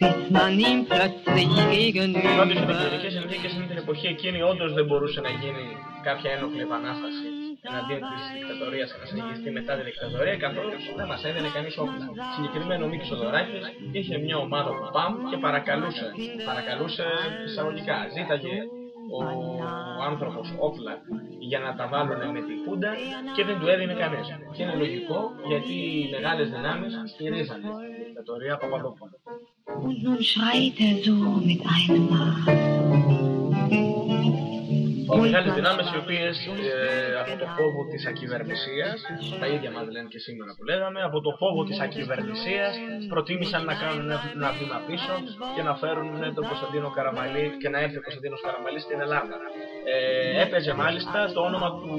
[SPEAKER 11] Bis man ihm plötzlich gegenüber.
[SPEAKER 7] Πάντως οι δικαιωτικές συνθήκες είναι την εποχή εκείνη όντως δεν μπορούσε να γίνει κάποια ένοχλη επανάσταση εναντίον της δικτατορίας και να συνεχιστεί μετά τη δικτατορία, καθώ δεν μας έδινε κανείς όπλα. Συγκεκριμένο ο Μίκης Οδωράκης είχε μια ομάδα του ΠΑΜ και παρακαλούσε, παρακαλούσε εισαγωγικά, ζήταγε ο, ο άνθρωπος όπλα για να τα βάλουν με τη Χούντα και δεν του έδινε κανείς. Και είναι λογικό γιατί οι μεγάλες δυνάμεις στηρίζανε τη δικτατορία Παπαδόπουλου. Μεγάλε δυνάμει οι οποίες ε, από το φόβο της ακυβερνησίας, τα ίδια μας λένε και σήμερα που λέγαμε, από το φόβο της ακυβερνησίας προτίμησαν να κάνουν ένα, ένα βήμα πίσω και να φέρουν τον Κωνσταντίνο Καραμαλή και να έρθει ο Κωνσταντίνος Καραμαλής στην Ελλάδα. Ε, έπαιζε μάλιστα το όνομα του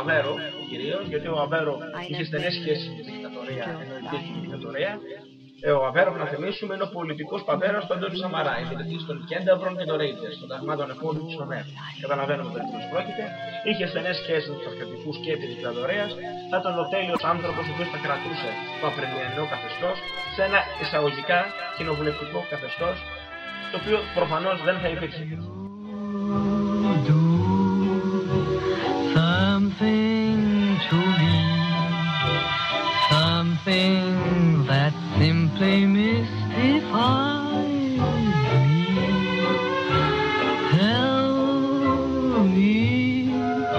[SPEAKER 7] Αβέρο κυρίως, γιατί ο Αβέρο είχε στενές σχέσεις με τη δικτατορία, ενώ υπήρχε η δικτατορία ε, ο Αβέροφ, να θυμίσουμε, είναι ο πολιτικός πατέρας του Αντώνη Σαμαρά, ιδρυτή των Κένταβρων και των Ρέιτζερ, των ταγμάτων εφόδου της ΟΝΕ. Καταλαβαίνουμε περί τίνος πρόκειται. Είχε στενές σχέσεις με τους αυτοκρατικού και της δικτατορία. Θα ήταν ο τέλειος άνθρωπος ο οποίος θα κρατούσε το απρεμιανό καθεστώς σε ένα εισαγωγικά κοινοβουλευτικό καθεστώς, το οποίο προφανώς δεν θα υπήρχε.
[SPEAKER 11] Something to me, something that simply mystifies me. Tell me.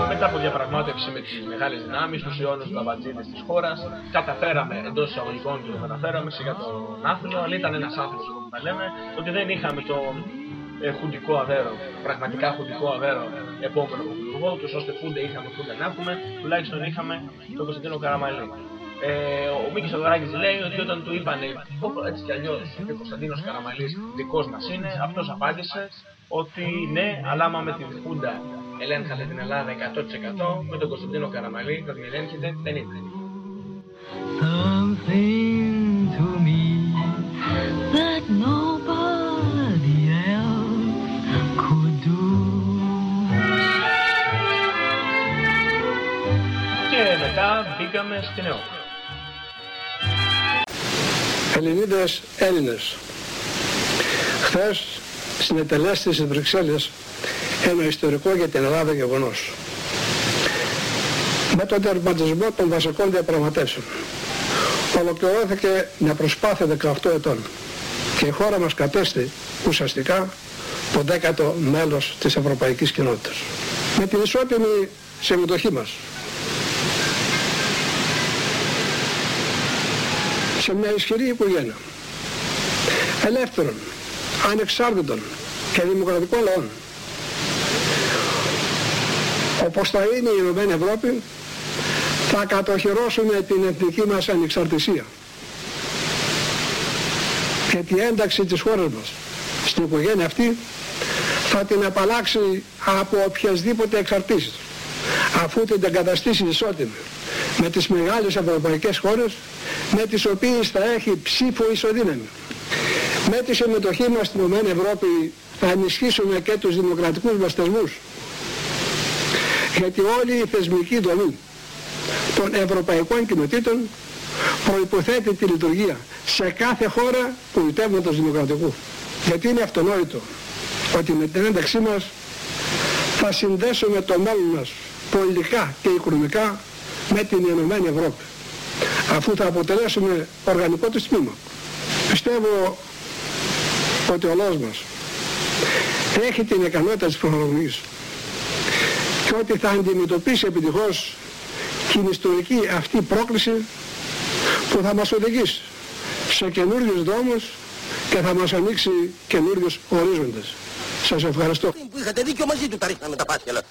[SPEAKER 7] Μετά από διαπραγμάτευση με τις μεγάλες δυνάμεις, τους αιώνε λαμπατζίδε της χώρας, καταφέραμε εντός εισαγωγικών και το καταφέραμε σιγά τον άθλο, αλλά ήταν ένας άθλο όπως τα λέμε, ότι δεν είχαμε το ε, χουντικό αβέρο, πραγματικά χουντικό αβέρο επόμενο πρωθυπουργό, τους ώστε φούντε είχαμε φούντε να έχουμε, τουλάχιστον είχαμε τον Κωνσταντίνο Καραμαλή. Ε, ο Μίκης Θεοδωράκης λέει ότι όταν του είπανε έτσι κι αλλιώς ότι ο Κωνσταντίνος Καραμαλής δικός μας είναι, αυτός απάντησε ότι ναι, αλλά άμα με τη Χούντα ελέγχατε την Ελλάδα 100% με τον Κωνσταντίνο Καραμαλή θα την ελέγχετε 50%.
[SPEAKER 6] Something to me that nobody else could do.
[SPEAKER 7] Και μετά μπήκαμε στην ΕΟΚ.
[SPEAKER 14] Ελληνίδες Έλληνες. Χθες συνετελέστη στις Βρυξέλλες ένα ιστορικό για την Ελλάδα γεγονός. Με τον τερματισμό των βασικών διαπραγματεύσεων ολοκληρώθηκε μια προσπάθεια 18 ετών και η χώρα μας κατέστη ουσιαστικά το 10ο μέλος της Ευρωπαϊκής Κοινότητας. Με την ισότιμη συμμετοχή μας σε μια ισχυρή οικογένεια. Ελεύθερων, ανεξάρτητων και δημοκρατικών λαών. Όπως θα είναι η Ηνωμένη Ευρώπη θα κατοχυρώσουμε την εθνική μας ανεξαρτησία. Και την ένταξη της χώρας μας στην οικογένεια αυτή θα την απαλλάξει από οποιασδήποτε εξαρτήσεις αφού την εγκαταστήσει ισότιμη με τις μεγάλες ευρωπαϊκές χώρες με τις οποίες θα έχει ψήφο ισοδύναμη. Με τη συμμετοχή μας στην Ηνωμένη Ευρώπη θα ενισχύσουμε και τους δημοκρατικούς μας θεσμούς. Γιατί όλη η θεσμική δομή των ευρωπαϊκών κοινοτήτων προϋποθέτει τη λειτουργία σε κάθε χώρα πολιτεύματος δημοκρατικού. Γιατί είναι αυτονόητο ότι με την ένταξή μας θα συνδέσουμε το μέλλον μας πολιτικά και οικονομικά με την Ηνωμένη Ευρώπη αφού θα αποτελέσουμε οργανικό της τμήμα. Πιστεύω ότι ο λαός μας έχει την ικανότητα της προχωρομής και ότι θα αντιμετωπίσει επιτυχώς την ιστορική αυτή πρόκληση που θα μας οδηγήσει σε καινούριους δρόμους και θα μας ανοίξει καινούριους ορίζοντες. Σας ευχαριστώ.
[SPEAKER 5] Που είχατε δίκιο μαζί του τα ρίχναμε τα πάσχελα.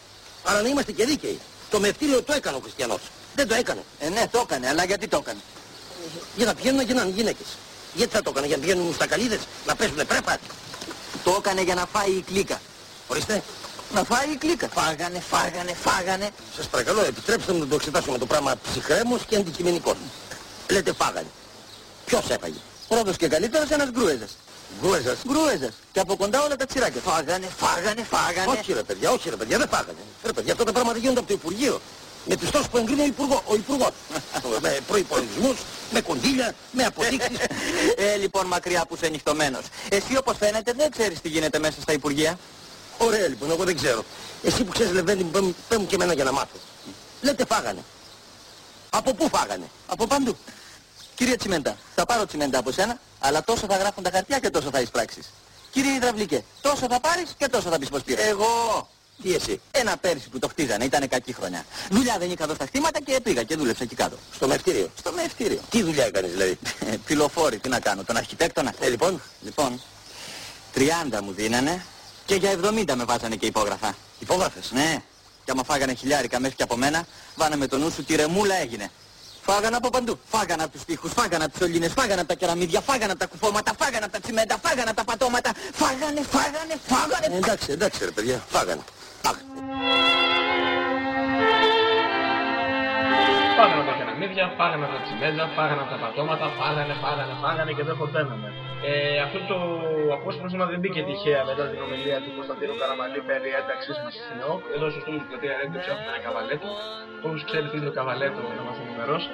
[SPEAKER 5] Αλλά να είμαστε και δίκαιοι. Το μευτήριο το έκανε ο χριστιανός. Δεν το έκανε.
[SPEAKER 15] Ε, ναι, το έκανε, αλλά γιατί το έκανε;
[SPEAKER 5] Για να πηγαίνουν να γίνανε γυναίκες. Γιατί θα το έκανε, για να πηγαίνουν στα καλύδες, να παίζουν πρέπα.
[SPEAKER 15] Το έκανε για να φάει η κλίκα.
[SPEAKER 5] Ορίστε.
[SPEAKER 15] Να φάει η κλίκα. Φάγανε, φάγανε, φάγανε.
[SPEAKER 5] Σας παρακαλώ, επιτρέψτε μου να το εξετάσουμε το πράγμα ψυχρέμος και αντικειμενικός. Λέτε φάγανε. Ποιος έφαγε;
[SPEAKER 15] Πρώτος και καλύτερος ένας γκρούεζας.
[SPEAKER 5] Γκρούεζας.
[SPEAKER 15] Γκρούεζας. Και από κοντά όλα τα τσιράκια. Φάγανε, φάγανε, φάγανε.
[SPEAKER 5] Όχι ρε παιδιά, όχι ρε παιδιά, δεν φάγανε. Ρε παιδιά, αυτά τα πράγματα γίνονται από το Υπουργείο. Με τις τόσες που εγκρίνει ο, υπουργό, ο Υπουργός. με προϋπολογισμούς, με κονδύλια, με αποδείξεις.
[SPEAKER 15] ε, λοιπόν, μακριά που είσαι νυχτωμένος. Εσύ όπως φαίνεται δεν ξέρεις τι γίνεται μέσα στα Υπουργεία.
[SPEAKER 5] Ωραία λοιπόν, εγώ δεν ξέρω. Εσύ που ξέρεις Λεβέντη, πέ μου- πέ μου και εμένα για να μάθω. Λέτε φάγανε. Από πού φάγανε;
[SPEAKER 15] Από παντού. Κύριε Τσιμέντα, θα πάρω τσιμέντα από σένα, αλλά τόσο θα γράφουν τα χαρτιά και τόσο θα εισπράξεις. Κύριε Ιδραυλίκε, τόσο θα πάρεις και τόσο θα πεις πως πήρες.
[SPEAKER 5] Εγώ. Τι εσύ.
[SPEAKER 15] Ένα πέρσι που το χτίζανε, ήταν κακή χρονιά. Δουλειά δεν είχα εδώ στα χτήματα και πήγα και δούλεψα εκεί κάτω.
[SPEAKER 5] Στο μευτήριο;
[SPEAKER 15] Στο μευτήριο.
[SPEAKER 5] Τι δουλειά έκανες δηλαδή;
[SPEAKER 15] Πυλοφόρη, τι να κάνω, τον αρχιτέκτονα.
[SPEAKER 5] Ε, λοιπόν;
[SPEAKER 15] Λοιπόν, 30 μου δίνανε και για 70 με βάζανε και υπόγραφα.
[SPEAKER 5] Υπόγραφες;
[SPEAKER 15] Ναι. Και άμα φάγανε χιλιάρικα μέχρι και από μένα, βάναμε το νου σου τι ρεμούλα έγινε. Φάγανε από παντού. Φάγανε από τους τοίχους, φάγανε από τις σωλήνες, φάγανε από τα κεραμίδια, φάγανε από τα κουφώματα, φάγανε από τα τσιμέντα, φάγανε από τα πατώματα. Φάγανε, φάγανε, φάγανε.
[SPEAKER 5] Ε, εντάξει, εντάξει ρε παιδιά, φάγανε.
[SPEAKER 7] Φάγανε από τα κεραμίδια, φάγανε από τα τσιμέντα, φάγανε από τα πατώματα, φάγανε, φάγανε, φάγανε και δεν χορταίναμε. Ε, αυτό το απόσπασμα δεν μπήκε τυχαία μετά την ομιλία του Κωνσταντίνου Καραμαλή περί ένταξής μας στην ΕΟΚ. Εδώ στο στούντιο του πλατεία Ρέντεψη έχουμε ένα καβαλέτο. Όσους ξέρει τι είναι το καβαλέτο να μας ενημερώσει.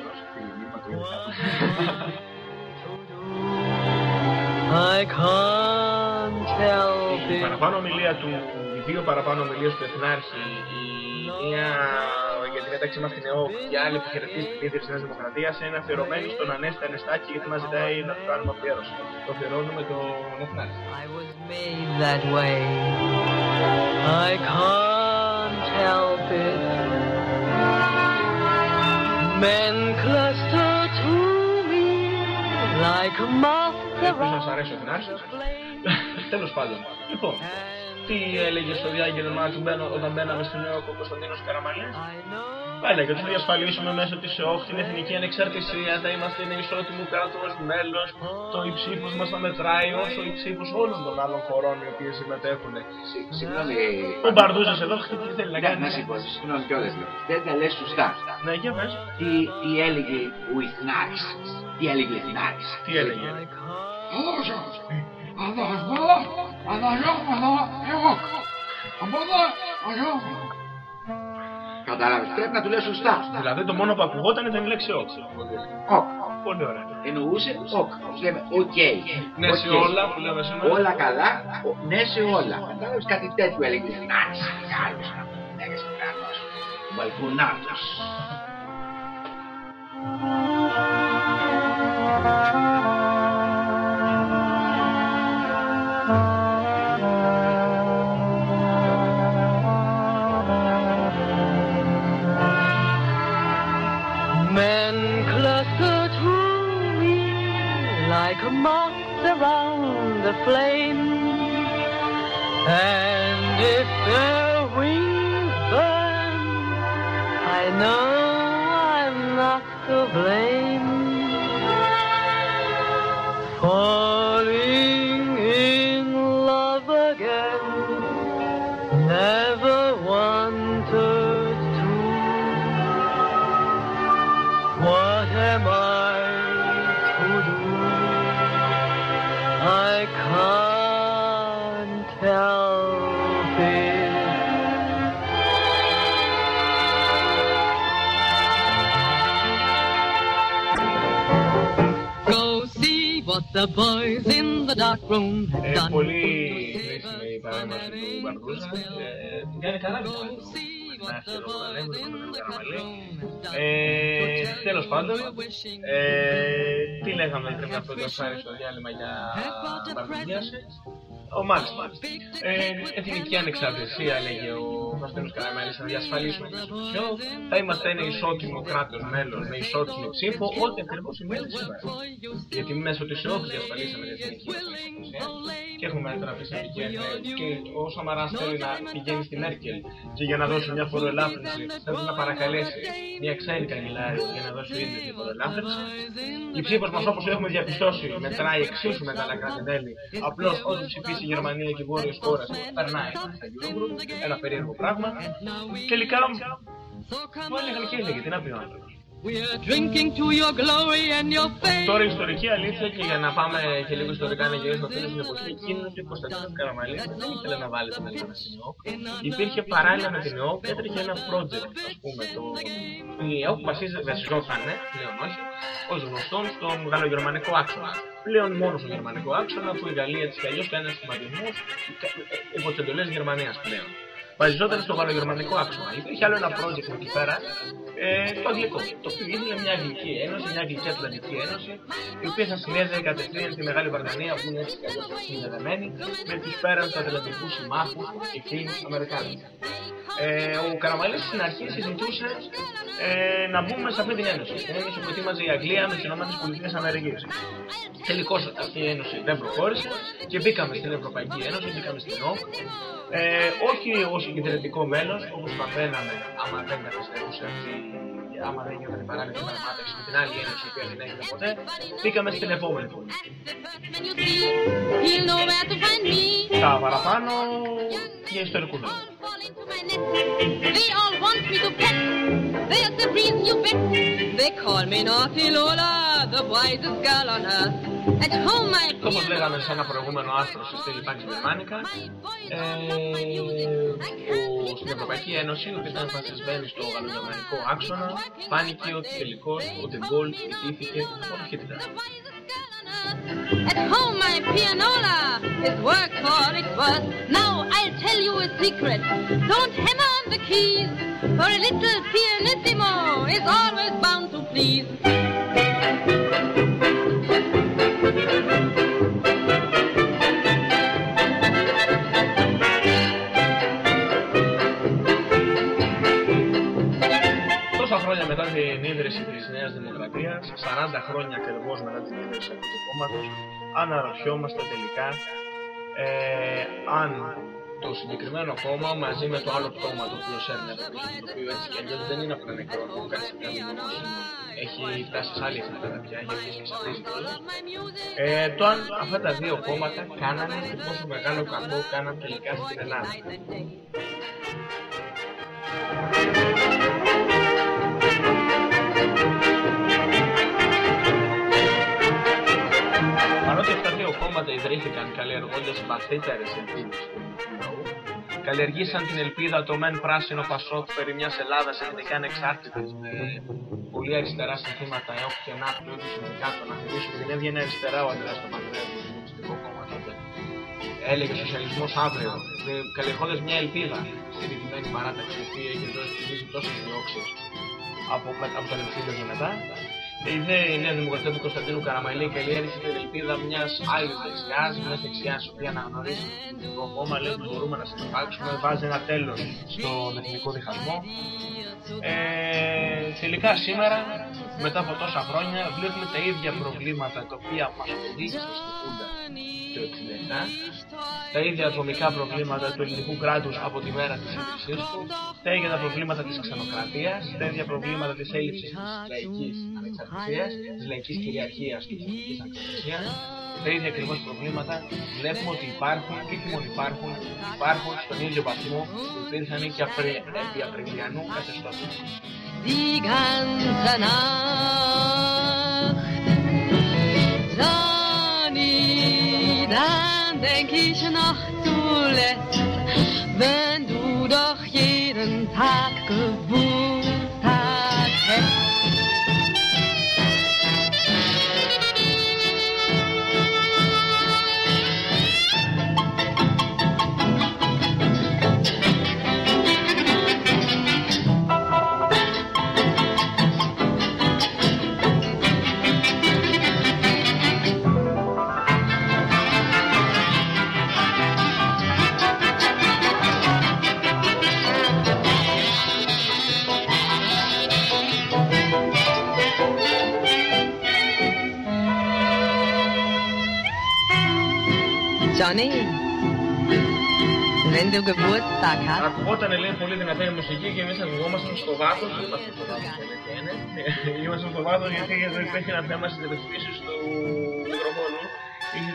[SPEAKER 6] I can't help
[SPEAKER 7] Η
[SPEAKER 6] it.
[SPEAKER 7] παραπάνω ομιλία του, οι δύο παραπάνω ομιλίες του Εθνάρχη, η μία για την ένταξή μας στην ΕΟΚ και η άλλη που χαιρετίζει την ίδρυση της Νέας Δημοκρατίας είναι αφιερωμένη στον Ανέστη Ανεστάκη γιατί μας ζητάει να του κάνουμε αφιέρωση. Το αφιερώνουμε τον Εθνάρχη.
[SPEAKER 6] I was made that way. I can't help it. Men cluster to me like a moth
[SPEAKER 7] Ελπίζω να σας αρέσει ο Εθνάρχης. Τέλος πάντων. Λοιπόν, τι έλεγε στο διάγγελμά του μπαίνω- όταν μπαίναμε στην ΕΟΚ ο Κωνσταντίνος Καραμαλής; Πάλι και θα διασφαλίσουμε μέσω της ΕΟΚ την εθνική ανεξαρτησία, θα είμαστε ένα ισότιμο κράτος μέλος. Το υψήφος μας θα μετράει όσο υψήφος όλων των άλλων χωρών οι οποίες συμμετέχουν.
[SPEAKER 16] Συγγνώμη.
[SPEAKER 7] Ο Μπαρδούζα εδώ τι θέλει να
[SPEAKER 16] Να,
[SPEAKER 7] κάνει;
[SPEAKER 16] να σου πω, συγγνώμη κιόλας. Δεν τα λες σωστά.
[SPEAKER 7] Ναι, για πες.
[SPEAKER 16] Τι, τι έλεγε with nice. Τι έλεγε with nice.
[SPEAKER 7] Τι έλεγε;
[SPEAKER 16] Κατάλαβες, πρέπει να του λες σωστά.
[SPEAKER 7] Δηλαδή το μόνο που ακουγόταν ήταν η λέξη όξ.
[SPEAKER 16] Οκ.
[SPEAKER 7] Πολύ ωραία.
[SPEAKER 16] Εννοούσε οκ. Όπως λέμε οκ.
[SPEAKER 7] Ναι, σε
[SPEAKER 16] Οκ.
[SPEAKER 7] όλα που λέμε σήμερα.
[SPEAKER 16] Όλα καλά, ο- ναι σε όλα. Κατάλαβες κάτι τέτοιο έλεγε. Νάτς, μεγάλος, μέγας κράτος. Ο Μπαλκουνάτος.
[SPEAKER 6] Men flame. And if their wings burn, I know I'm not to blame. The boys in the dark room have
[SPEAKER 7] Ε,
[SPEAKER 6] done.
[SPEAKER 7] πολύ χρήσιμη η παρέμβαση του Μπαρδούζα. Ε, την κάνει καλά την παρέμβαση. Να έρθει εδώ που δεν είναι, που δεν Καραμαλή. Ε, τέλος πάντων, ε, τι λέγαμε πριν από το Σάρι στο διάλειμμα για παρουσίαση. Ο μάλιστα. Ε, εθνική ανεξαρτησία, λέγε ο Βαστένος Καραμέλης, να διασφαλίσουμε την ισοτησιό. Θα είμαστε ένα ισότιμο κράτος μέλος με ισότιμο ψήφο, ό,τι ακριβώς σημαίνει σήμερα. Γιατί μέσω της ΕΟΚ διασφαλίσαμε την εθνική ανεξαρτησία και έχουμε τώρα πει στην εθνική και ο Σαμαράς θέλει να πηγαίνει στη Μέρκελ και για να δώσει μια φοροελάφρυνση θέλει να παρακαλέσει μια ξένη καγκελάριο για να δώσει ο ίδιος μια φοροελάφρυνση. Η ψήφος μας όπως έχουμε διαπιστώσει μετράει εξίσου με τα άλλα κράτη-μέλη. Απλώς όσο ψηφίσει η Γερμανία και οι βόρειες χώρες περνάει στα Eurogroup, ένα περίεργο πράγμα. Τελικά μου έλεγαν και έλεγε, τι να πει ο άνθρωπος.
[SPEAKER 6] We're drinking to your glory and your fame.
[SPEAKER 7] Τώρα η ιστορική αλήθεια και για να πάμε και λίγο ιστορικά να γυρίσουμε πίσω στην εποχή εκείνη ότι ο Κωνσταντίνος Καραμαλής δεν ήθελε να βάλει τον Έλληνα στην ΕΟΚ. Υπήρχε παράλληλα με την ΕΟΚ, έτρεχε ένα project, ας πούμε, το... η ΕΟΚ βασίζε- βασιζόταν, πλέον όχι, ως γνωστόν στον γαλλογερμανικό άξονα. Πλέον μόνο στον γερμανικό άξονα, που η Γαλλία έτσι κι αλλιώς κάνει ένας σχηματισμό υπό τις εντολές Γερμανίας πλέον. Βασιζόταν στο γαλλογερμανικό άξονα. Υπήρχε άλλο ένα project εκεί πέρα, ε, το αγγλικό, το οποίο ήθελε μια αγγλική ένωση, μια αγγλική ατλαντική ένωση, η οποία θα συνέδεε κατευθείαν τη Μεγάλη Βρετανία που είναι έτσι κι αλλιώς συνδεδεμένη με τους πέραν του Ατλαντικού συμμάχους και φίλους Αμερικάνους. Ε, ο Καραμαλής στην αρχή συζητούσε ε, να μπούμε σε αυτή την ένωση. Την ένωση που ετοίμαζε η Αγγλία με τις ΗΠΑ. Τελικώς αυτή η ένωση δεν προχώρησε και μπήκαμε στην Ευρωπαϊκή Ένωση, μπήκαμε στην ΟΚ. Ε, όχι ως κυβερνητικό μέλος, όπως μαθαίναμε, άμα δεν καθυστερούσε αυτή, άμα δεν γινόταν η παράλληλη διαπραγμάτευση με την άλλη ένωση, η οποία δεν έγινε ποτέ, μπήκαμε στην επόμενη πόλη.
[SPEAKER 6] He'll know where to find me.
[SPEAKER 7] Τα παραπάνω για ιστορικού λόγου.
[SPEAKER 6] They all want me to pet. There's the reason you bet. They call me Naughty Lola, the wisest girl on earth. At home I
[SPEAKER 7] Και όπως λέγαμε σε ένα προηγούμενο άρθρο στη στήλη Πάξη Γερμανικά, ε, ο, στην Ευρωπαϊκή Ένωση, η οποία ήταν εμφανισμένη στο γαλλογερμανικό άξονα, φάνηκε ότι τελικώς ο Ντεγκόλ ιτήθηκε από το Χίτλερ.
[SPEAKER 6] At home my pianola is worked for its worth. Now I'll tell you a secret. Don't hammer on the keys, for a little pianissimo is always bound to please.
[SPEAKER 7] Τόσα χρόνια μετά την ίδρυση της Νέας Δημοκρατίας, 40 χρόνια ακριβώς μετά την ίδρυση αυτού του κόμματος, αναρωτιόμαστε τελικά ε, αν το συγκεκριμένο κόμμα μαζί με το άλλο πτώμα το οποίο σέρνει από πίσω, το οποίο έτσι κι αλλιώς δεν είναι από τα νεκρό, το κάνει σε μια έχει φτάσει σε άλλη εθνικότητα πια, γιατί έχει εξαρτήσει κιόλας. Ε, το αν αυτά τα δύο κόμματα κάνανε και πόσο μεγάλο κακό κάναν τελικά στην Ελλάδα. Παρότι αυτά τα δύο κόμματα ιδρύθηκαν καλλιεργώντας βαθύτερες ελπίδες του λαού, καλλιεργήσαν την ελπίδα το μεν πράσινο πασόκ περί μιας Ελλάδας εθνικά ανεξάρτητης με πολύ αριστερά συνθήματα έω και να του είδου συνδικάτων να θυμίσουν την έβγαινε αριστερά ο Ανδρέας Παπανδρέου του Κομμουνιστικό Κόμμα τότε. Έλεγε σοσιαλισμός αύριο, καλλιεργώντας μια ελπίδα στην ειδημένη παράταξη η οποία είχε δώσει τόσες διώξεις από, από το 1960 και μετά. Η δε η Νέα Δημοκρατία του Κωνσταντίνου Καραμαλή καλλιέργησε την ελπίδα μιας άλλης δεξιάς, μιας δεξιάς η οποία αναγνωρίζει το Κομμουνιστικό Κόμμα, λέει ότι μπορούμε να συνεπάρξουμε, βάζει ένα τέλος στον εθνικό διχασμό. Ε, τελικά σήμερα, μετά από τόσα χρόνια, βλέπουμε τα ίδια προβλήματα τα οποία μας οδήγησαν στην Κούντα το 67, τα ίδια ατομικά προβλήματα του ελληνικού κράτους από τη μέρα της ίδρυσή του, τα ίδια τα προβλήματα της ξενοκρατίας, τα ίδια προβλήματα της έλλειψης της λαϊκής ανεξαρτησία, της λαϊκής κυριαρχίας και της εθνική ανεξαρτησία, τα ίδια ακριβώς προβλήματα βλέπουμε ότι υπάρχουν και όχι μόνο υπάρχουν, υπάρχουν στον ίδιο βαθμό που υπήρχαν και απρε, επί απριλιανού καθεστώτος.
[SPEAKER 6] Die ganze Nacht. Sonny, dann denk ich noch zuletzt, wenn du doch jeden Tag Geburtstag Johnny, wenn du Geburtstag hast.
[SPEAKER 7] Ακουγόταν λέει πολύ δυνατά η μουσική και εμείς ακουγόμασταν στο βάθος. Ήμασταν στο βάθος, είναι. Ήμασταν στο βάθος γιατί εδώ υπήρχε ένα θέμα στις ρυθμίσεις του μικροφόνου.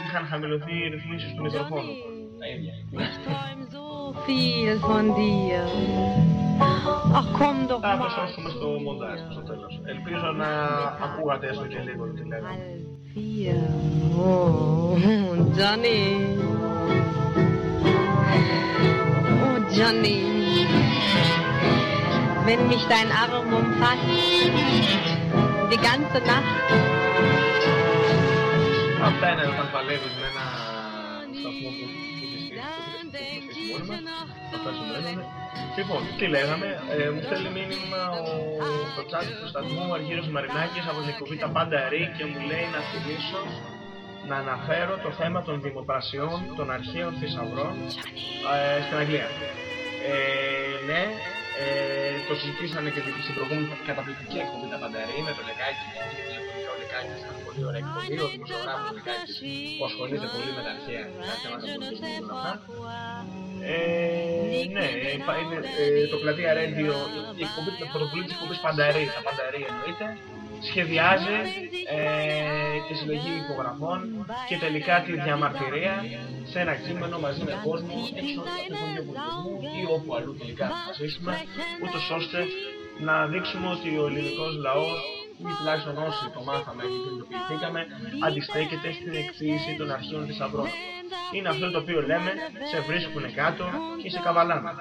[SPEAKER 7] Είχαν χαμηλωθεί οι ρυθμίσεις του μικροφόνου. Τα ίδια.
[SPEAKER 6] Viel von dir. Ach komm doch
[SPEAKER 7] Θα προσώσουμε στο μοντάζ στο τέλος. Ελπίζω να ακούγατε έστω και λίγο τι λέμε.
[SPEAKER 6] Vier. Oh, Johnny. Oh, Johnny. Wenn mich dein Arm umfasst, die ganze Nacht.
[SPEAKER 7] Αυτά είναι όταν παλεύεις με ένα σταθμό που Αυτά συμβαίνουν. Λοιπόν, τι λέγαμε, ε, μου στέλνει μήνυμα ο, στο chat του σταθμού ο Αργύρος Μαρινάκης από την εκπομπή Τα Πάντα Ερή και μου λέει να θυμίσω να αναφέρω το θέμα των δημοπρασιών των αρχαίων θησαυρών ε, στην Αγγλία. Ε, ναι, ε, το συζητήσανε και στην προηγούμενη καταπληκτική εκπομπή Τα Πάντα Ερή με το Λεκάκι και τηλεφωνικά ο Λεκάκης ήταν πολύ ωραία εκπομπή, ο δημοσιογράφος Λεκάκης που ασχολείται πολύ με τα αρχαία θέματα πολιτισμού και όλα αυτά. Ε, ναι, υπά- είναι, ε, το πλατεία Radio, η εκπομπή, το πρωτοβουλία της εκπομπής Πανταρή, τα Πανταρή εννοείται, σχεδιάζει ε, τη συλλογή υπογραφών και τελικά τη διαμαρτυρία σε ένα κείμενο μαζί με κόσμο έξω από το Υπουργείο Πολιτισμού ή όπου αλλού τελικά θα ζήσουμε, ούτως ώστε να δείξουμε ότι ο ελληνικός λαός ή τουλάχιστον όσοι το μάθαμε και συνειδητοποιηθήκαμε, αντιστέκεται στην εκποίηση των αρχείων θησαυρών. Είναι αυτό το οποίο λέμε, σε βρίσκουνε κάτω και σε καβαλάνε.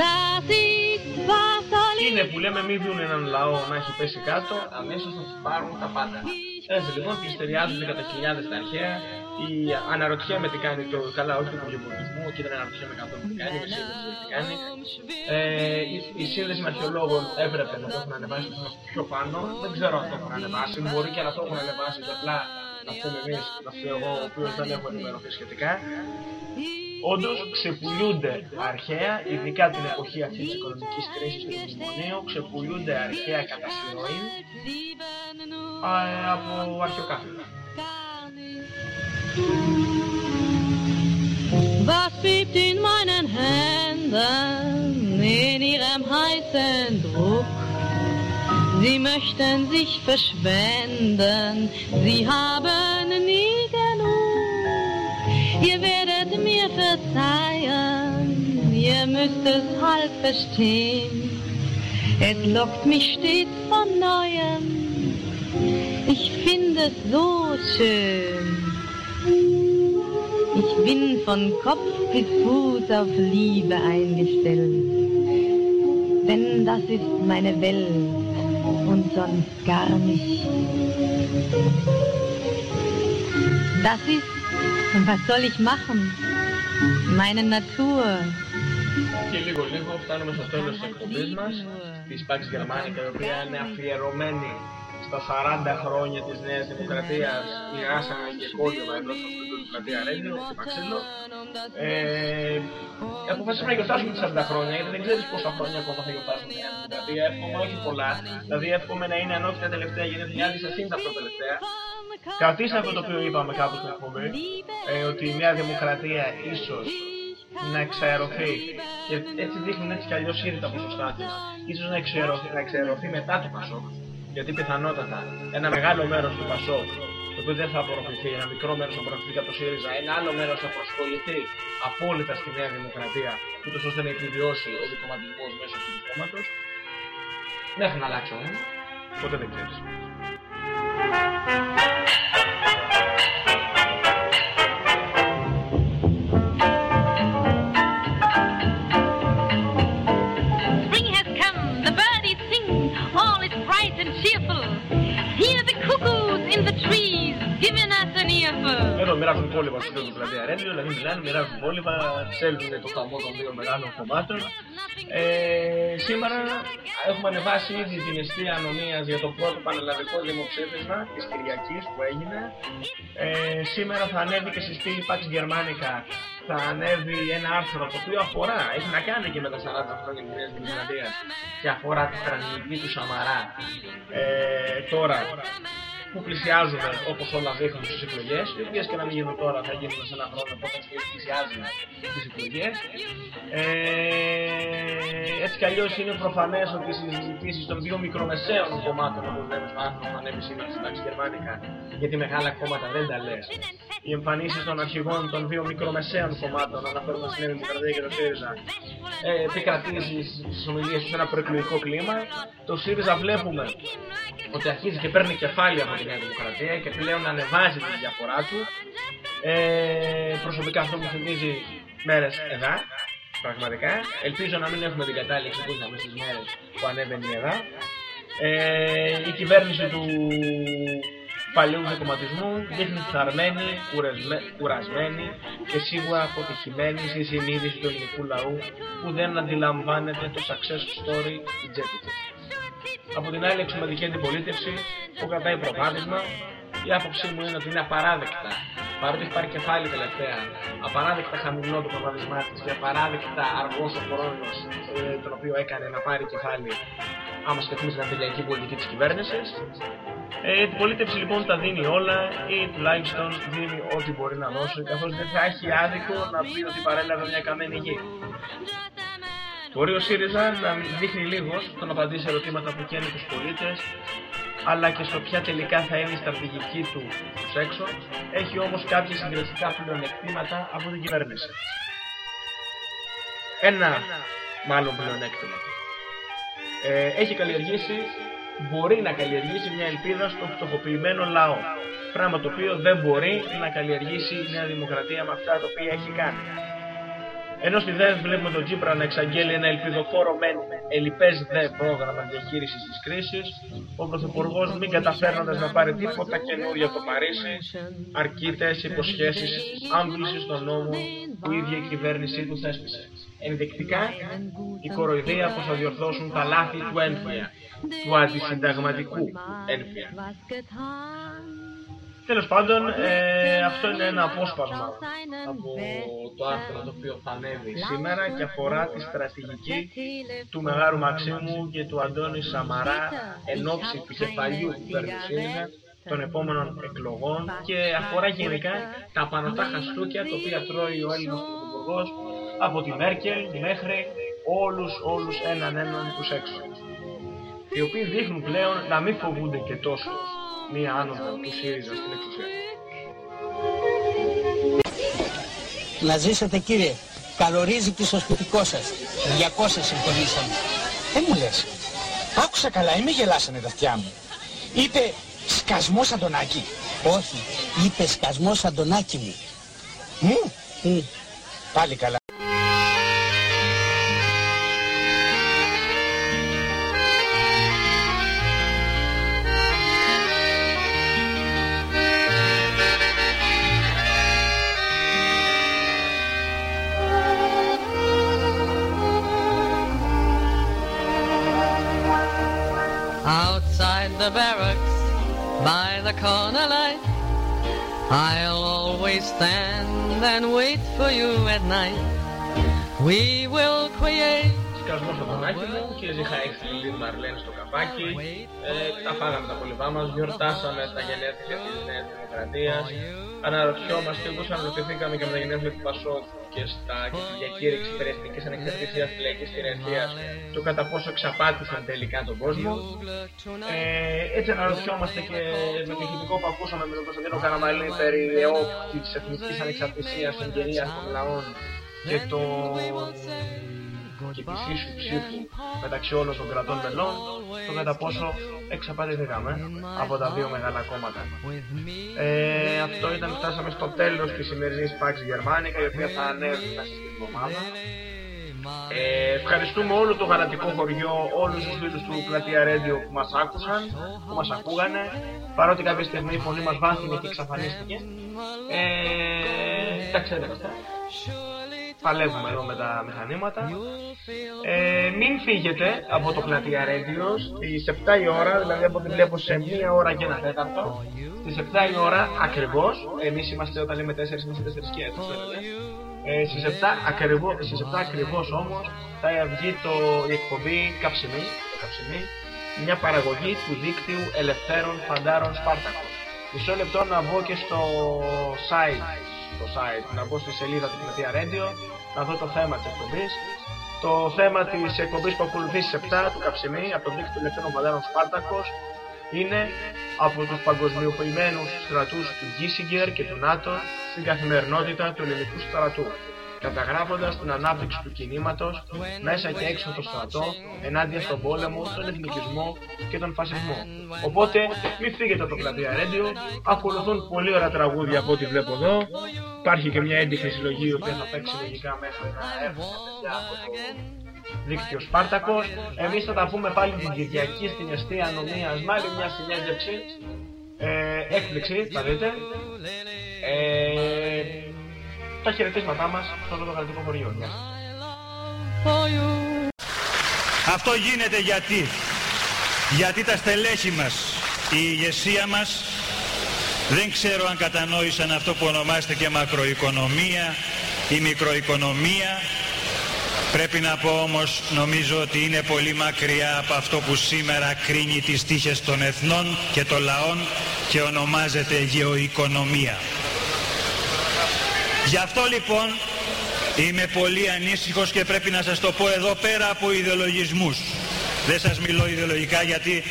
[SPEAKER 6] Das ist was soll
[SPEAKER 7] Είναι που λέμε μην δουν έναν λαό να έχει πέσει κάτω, αμέσως θα τους πάρουν τα πάντα. Έτσι λοιπόν πληστεριάζονται κατά χιλιάδες τα αρχαία. Η αναρωτιέμαι τι κάνει το καλά, όχι του Υπουργείου Πολιτισμού, εκεί δεν αναρωτιέμαι καθόλου τι κάνει, είμαι σίγουρος ότι τι κάνει. Ε, η, η σύνδεση με αρχαιολόγων έπρεπε να το έχουν ανεβάσει το θέμα πιο πάνω. Δεν ξέρω αν το έχουν ανεβάσει, μπορεί και να το έχουν ανεβάσει και απλά να πούμε εμείς, να πω εγώ, ο οποίος δεν έχω ενημερωθεί σχετικά. Όντως ξεπουλούνται αρχαία, ειδικά την εποχή αυτή της οικονομικής κρίσης του μνημονίου, ξεπουλούνται αρχαία κατά συρροή από Was
[SPEAKER 11] bebt in meinen Händen, in ihrem heißen Druck? Sie möchten sich verschwenden, sie haben nie genug. Ihr werdet mir verzeihen, ihr müsst es halb verstehen. Es lockt mich stets von neuem, ich finde es so schön. Ich bin von Kopf bis Fuß auf Liebe eingestellt. Denn das ist meine Welt und sonst gar nicht. Das ist, was soll ich machen? Meine Natur.
[SPEAKER 7] Και λίγο λίγο φτάνουμε στο τέλος της εκπομπής μας, της Pax Germanica, η οποία είναι αφιερωμένη στα 40 χρόνια της Νέας Δημοκρατίας, μοιράσαμε και κόλλημα εδώ στο Σπίτι του Δημοκρατία Ρέντιο, στο Παξίλο. Ε, αποφασίσαμε να γιορτάσουμε τις 40 χρόνια, γιατί δεν ξέρεις πόσα χρόνια ακόμα θα γιορτάσουμε τη Νέα Δημοκρατία. Εύχομαι όχι πολλά, δηλαδή εύχομαι να είναι αν όχι τα τελευταία γενέθλιά της, ας είναι τα πρώτα τελευταία. Κρατήστε αυτό το οποίο είπαμε κάπου στην εκπομπή, ε, ότι η Νέα Δημοκρατία ίσως να εξαερωθεί και έτσι δείχνουν έτσι κι αλλιώς ήδη τα ποσοστά της ίσως να εξαερωθεί, να εξαερωθεί μετά το Πασόκ γιατί πιθανότατα ένα μεγάλο μέρος του Πασόκ το οποίο δεν θα απορροφηθεί, ένα μικρό μέρος θα απορροφηθεί από το ΣΥΡΙΖΑ, ένα άλλο μέρος θα προσχοληθεί απόλυτα στη Νέα Δημοκρατία ούτως ώστε να επιβιώσει ο δικοματισμός μέσω του κόμματος μέχρι να αλλάξει ο νόμος, ποτέ δεν ξέρεις.
[SPEAKER 11] Earful.
[SPEAKER 7] Εδώ μοιράζουν υπόλοιπα στο τέλο πλατεία Ρέντιο, δηλαδή μιλάνε, μοιράζουν υπόλοιπα, ψέλνουν το χαμό των δύο μεγάλων κομμάτων. Ε, σήμερα έχουμε ανεβάσει ήδη την αιστεία ανομίας για το πρώτο πανελλαδικό δημοψήφισμα της Κυριακής που έγινε. Ε, σήμερα θα ανέβει και στη στήλη Pax Germanica θα ανέβει ένα άρθρο το οποίο αφορά, έχει να κάνει και με τα 40 χρόνια της Νέας Δημοκρατίας και αφορά τη στρατηγική του Σαμαρά ε, τώρα που πλησιάζουμε όπως όλα δείχνουν στις εκλογές, οι οποίες και να μην γίνουν τώρα θα γίνουν σε ένα χρόνο οπότε πλησιάζουν τις εκλογές. Ε, έτσι κι αλλιώς είναι προφανές ότι οι συζητήσεις των δύο μικρομεσαίων κομμάτων όπως λέμε στο άρθρο που ανέβει σήμερα στην τάξη Γερμανικά γιατί μεγάλα κόμματα δεν τα λες. Οι εμφανίσεις των αρχηγών των δύο μικρομεσαίων κομμάτων, αναφέρουμε στην Νέα Δημοκρατία και το ΣΥΡΙΖΑ, ε, επικρατεί στις ομιλίες τους σε ένα προεκλογικό κλίμα. Το ΣΥΡΙΖΑ βλέπουμε ότι αρχίζει και παίρνει κεφάλαια από τη Νέα Δημοκρατία και πλέον ανεβάζει τη διαφορά του. Ε, προσωπικά αυτό μου θυμίζει μέρες ΕΔΑ, πραγματικά. Ελπίζω να μην έχουμε την κατάληξη που είχαμε στις μέρες που ανέβαινε η ΕΔΑ. Ε, η κυβέρνηση του παλιού δικοματισμού δείχνει θαρμένη, κουρασμέ- κουρασμένη και σίγουρα αποτυχημένη στη συνείδηση του ελληνικού λαού που δεν αντιλαμβάνεται το success story στην τσέπη της. Από την άλλη, η εξωματική αντιπολίτευση που κρατάει προβάδισμα, η άποψή μου είναι ότι είναι απαράδεκτα, παρότι έχει πάρει κεφάλι τελευταία, απαράδεκτα χαμηλό το προβάδισμά της και απαράδεκτα αργός ο χρόνος ε, τον οποίο έκανε να πάρει κεφάλι, άμα σκεφτούμε την αντιλιακή πολιτική της κυβέρνησης. Ε, η αντιπολίτευση λοιπόν τα δίνει όλα ή τουλάχιστον δίνει ό,τι μπορεί να δώσει, καθώς δεν θα έχει άδικο να πει ότι παρέλαβε μια καμένη γη. Μπορεί ο ΣΥΡΙΖΑ να δείχνει λίγος στο να απαντήσει σε ερωτήματα που καίνε τους πολίτες, αλλά και στο ποια τελικά θα είναι η στρατηγική του στους έξω, έχει όμως κάποια συγκριτικά πλεονεκτήματα από την κυβέρνηση. Ένα μάλλον πλεονέκτημα. Ε, έχει καλλιεργήσει, μπορεί να καλλιεργήσει μια ελπίδα στο φτωχοποιημένο λαό. Πράγμα το οποίο δεν μπορεί να καλλιεργήσει η Νέα Δημοκρατία με αυτά τα οποία έχει κάνει. Ενώ στη ΔΕΔ βλέπουμε τον Τζίπρα να εξαγγέλει ένα ελπιδοφόρο μεν ελλειπές δε πρόγραμμα διαχείρισης της κρίσης, ο Πρωθυπουργός μην καταφέρνοντας να πάρει τίποτα καινούργιο από το Παρίσι, αρκείται σε υποσχέσεις άμβλησης των νόμων που η ίδια η κυβέρνησή του θέσπισε. Ενδεικτικά, η κοροϊδία πως θα διορθώσουν τα λάθη του ένφια, του αντισυνταγματικού ένφια. Τέλος πάντων, ε, αυτό είναι ένα απόσπασμα από το άρθρο το οποίο θα ανέβει σήμερα και αφορά τη στρατηγική του Μεγάλου Μαξίμου και του Αντώνη Σαμαρά εν ώψη του κεφαλιού του ΣΥΡΙΖΑ των επόμενων εκλογών και αφορά γενικά τα πανωτά χαστούκια τα οποία τρώει ο Έλληνας Πρωθυπουργός από τη Μέρκελ μέχρι όλους, όλους έναν έναν τους έξω. Οι οποίοι δείχνουν πλέον να μην φοβούνται και τόσο μία άνοδο του ΣΥΡΙΖΑ στην εξουσία.
[SPEAKER 17] Να ζήσετε κύριε. Καλορίζει και στο σπιτικό σας. 200 συμφωνήσαμε. Δεν μου λες. Άκουσα καλά, ή με γελάσανε τα αυτιά μου. Είπε σκασμός Αντωνάκη. Όχι, είπε σκασμός Αντωνάκη μου. Μου. Μ. Πάλι καλά.
[SPEAKER 6] The corner light, I'll always stand and wait for you at night. We will create.
[SPEAKER 7] Σκασμό στο τονάκι μου και ζήχα έξι την Λίν Μαρλέν στο καπάκι. Ε, τα φάγαμε τα κολυβά μας, γιορτάσαμε τα γενέθλια της Νέας Δημοκρατίας. Αναρωτιόμαστε πώς αναρωτηθήκαμε και με τα γενέθλια του Πασόκ και, στα, και στη διακήρυξη περί εθνικής ανεξαρτησίας της λαϊκής κυριαρχίας το κατά πόσο εξαπάτησαν τελικά τον κόσμο. Ε, έτσι αναρωτιόμαστε και με το ηχητικό που ακούσαμε με τον Κωνσταντίνο Καραμαλή περί ΕΟΚ της εθνικής ανεξαρτησίας των κυρίαρχων λαών και των και της ίσου ψήφου μεταξύ όλων των κρατών μελών το κατά πόσο εξαπατηθήκαμε από τα δύο μεγάλα κόμματα. Ε, αυτό ήταν, φτάσαμε στο τέλος της σημερινής Pax Γερμανικά η οποία θα ανέβει μέσα στην εβδομάδα. Ε, ευχαριστούμε όλο το γαλατικό χωριό, όλους τους φίλους του Πλατεία Radio που μας άκουσαν, που μας ακούγανε, παρότι κάποια στιγμή η φωνή μας βάθινε και εξαφανίστηκε. Ε, τα ξέρετε αυτά. Παλεύουμε εδώ με τα μηχανήματα. Ε, μην φύγετε από το Πλατεία Radio στις 7 η ώρα, δηλαδή από ό,τι βλέπω σε μία ώρα και ένα τέταρτο. Στις 7 η ώρα ακριβώς, εμείς είμαστε όταν λέμε 4, είμαστε 4 και έτσι ε, στις 7 ακριβώς, στις 7 ακριβώς όμως θα βγει το, η εκπομπή Καψιμή, το Καψιμή, μια παραγωγή του δίκτυου Ελευθέρων Φαντάρων Σπάρτακος. Μισό λεπτό να μπω και στο site, στο site, να μπω στη σελίδα του Πλατεία Radio, να δω το θέμα της εκπομπής. Το θέμα της εκπομπής που ακολουθεί στις 7 του Καψιμή από το δίκτυο Ελευθέρων Φαντάρων Σπάρτακος είναι από τους παγκοσμιοποιημένους στρατούς του Γκίσιγκερ και του ΝΑΤΟ στην καθημερινότητα του ελληνικού στρατού, καταγράφοντας την ανάπτυξη του κινήματος μέσα και έξω από το στρατό ενάντια στον πόλεμο, τον εθνικισμό και τον φασισμό. Οπότε μην φύγετε από το πλατεία Radio, ακολουθούν πολύ ωραία τραγούδια από ό,τι βλέπω εδώ. Υπάρχει και μια έντυχη συλλογή η οποία θα παίξει λογικά μέχρι να έρθουν τα παιδιά από το δίκτυο Σπάρτακος. Εμείς θα τα πούμε πάλι την Κυριακή στην αιστεία ανομίας με άλλη μια συνέντευξη. Ε, έκπληξη, θα δείτε. Ε, τα χαιρετίσματά μας στο όλο το γαλλικό χωριό. Γεια σας.
[SPEAKER 18] Αυτό γίνεται γιατί. Γιατί τα στελέχη μας, η ηγεσία μας, δεν ξέρω αν κατανόησαν αυτό που ονομάζεται και μακροοικονομία ή μικροοικονομία. Πρέπει να πω όμως, νομίζω ότι είναι πολύ μακριά από αυτό που σήμερα κρίνει τις τύχες των εθνών και των λαών και ονομάζεται γεωοικονομία. Γι' αυτό λοιπόν είμαι πολύ ανήσυχος και πρέπει να σας το πω εδώ πέρα από ιδεολογισμούς. Δεν σας μιλώ ιδεολογικά γιατί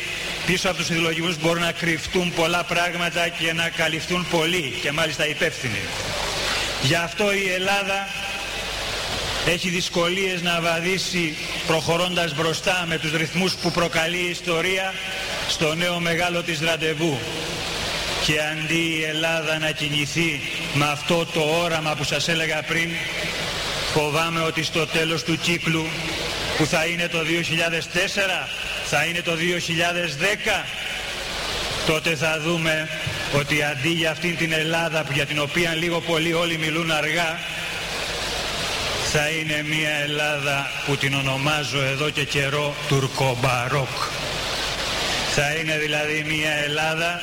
[SPEAKER 18] πίσω από τους ιδεολογισμούς μπορούν να κρυφτούν πολλά πράγματα και να καλυφθούν πολλοί και μάλιστα υπεύθυνοι. Γι' αυτό η Ελλάδα έχει δυσκολίες να βαδίσει προχωρώντας μπροστά με τους ρυθμούς που προκαλεί η ιστορία στο νέο μεγάλο της ραντεβού και αντί η Ελλάδα να κινηθεί με αυτό το όραμα που σας έλεγα πριν φοβάμαι ότι στο τέλος του κύκλου που θα είναι το 2004 θα είναι το 2010 τότε θα δούμε ότι αντί για αυτήν την Ελλάδα για την οποία λίγο πολύ όλοι μιλούν αργά θα είναι μια Ελλάδα που την ονομάζω εδώ και καιρό τουρκομπαρόκ. Θα είναι δηλαδή μια Ελλάδα,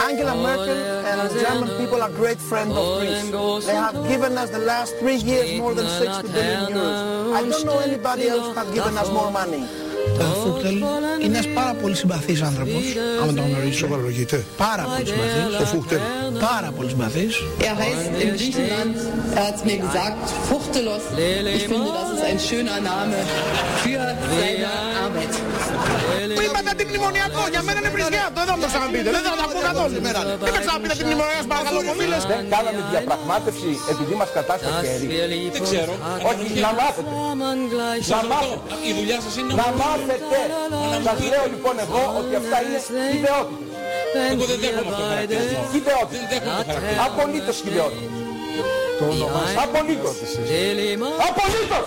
[SPEAKER 2] Angela Merkel and the German people are great friends of Greece. They have given us the last three years more than 60 billion euros. I don't know anybody else who has given us more money. Ο Φούκτελ είναι ένας πάρα πολύ συμπαθής άνθρωπος, άμα τον γνωρίζω.
[SPEAKER 19] Σοβαρολογείτε.
[SPEAKER 2] Πάρα πολύ συμπαθής.
[SPEAKER 19] Ο Φούκτελ.
[SPEAKER 2] Πάρα πολύ συμπαθής.
[SPEAKER 20] Er heißt in Griechenland, er hat mir gesagt, Fuchtelos. Ich finde, das ist ein schöner Name für seine Arbeit.
[SPEAKER 2] Που είπατε αντιμνημονιακό, για μένα είναι βρισιάτο, εδώ μου το ξαναπείτε, δεν θα τα πω καθόλου. Δεν με ξαναπείτε αντιμνημονιακός, παρακαλώ, κομίλες.
[SPEAKER 21] Δεν κάναμε διαπραγμάτευση επειδή μας κατάστασε χέρι.
[SPEAKER 19] Δεν ξέρω.
[SPEAKER 21] Όχι, να μάθετε. Να μάθετε.
[SPEAKER 19] Η δουλειά σας είναι
[SPEAKER 21] Να μάθετε. Σας λέω λοιπόν εγώ ότι αυτά είναι ιδεότητες.
[SPEAKER 19] Εγώ δεν δέχομαι αυτό το χαρακτηρισμό.
[SPEAKER 21] Ιδεότητες.
[SPEAKER 19] Δεν δέχομαι το χαρακτηρισμό.
[SPEAKER 21] Απολύτως ιδεότητες.
[SPEAKER 3] Το όνομα
[SPEAKER 21] Απολύτως. Απολύτως.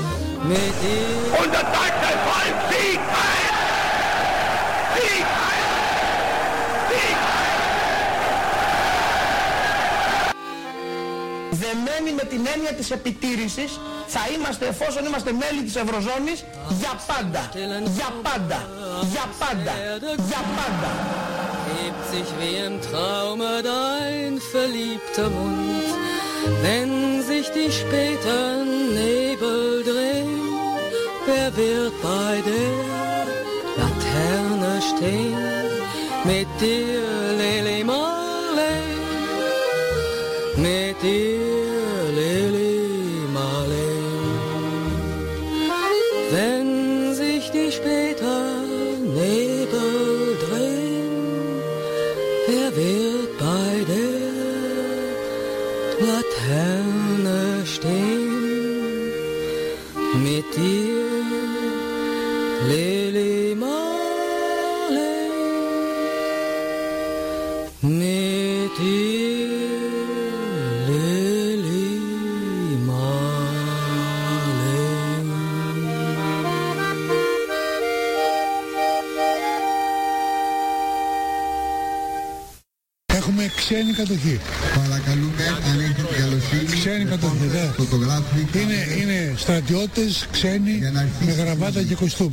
[SPEAKER 10] Und das deutsche Volk siegt heil! Sieg heil! Sieg
[SPEAKER 2] Δεμένοι με την έννοια της επιτήρησης θα είμαστε εφόσον είμαστε μέλη της Ευρωζώνης για πάντα. Για πάντα. Για πάντα. Για πάντα.
[SPEAKER 6] hebt sich wie im Traume dein verliebter Mund, wenn sich die späten Nebel drehen, wer wird bei der Laterne stehen, mit dir
[SPEAKER 22] κατοχή.
[SPEAKER 23] Παρακαλούμε αν έχετε την καλοσύνη.
[SPEAKER 22] Ξένη κατοχή, ναι.
[SPEAKER 23] Φωτογράφοι.
[SPEAKER 22] Είναι, είναι στρατιώτες ξένοι με γραβάτα και κοστούμι.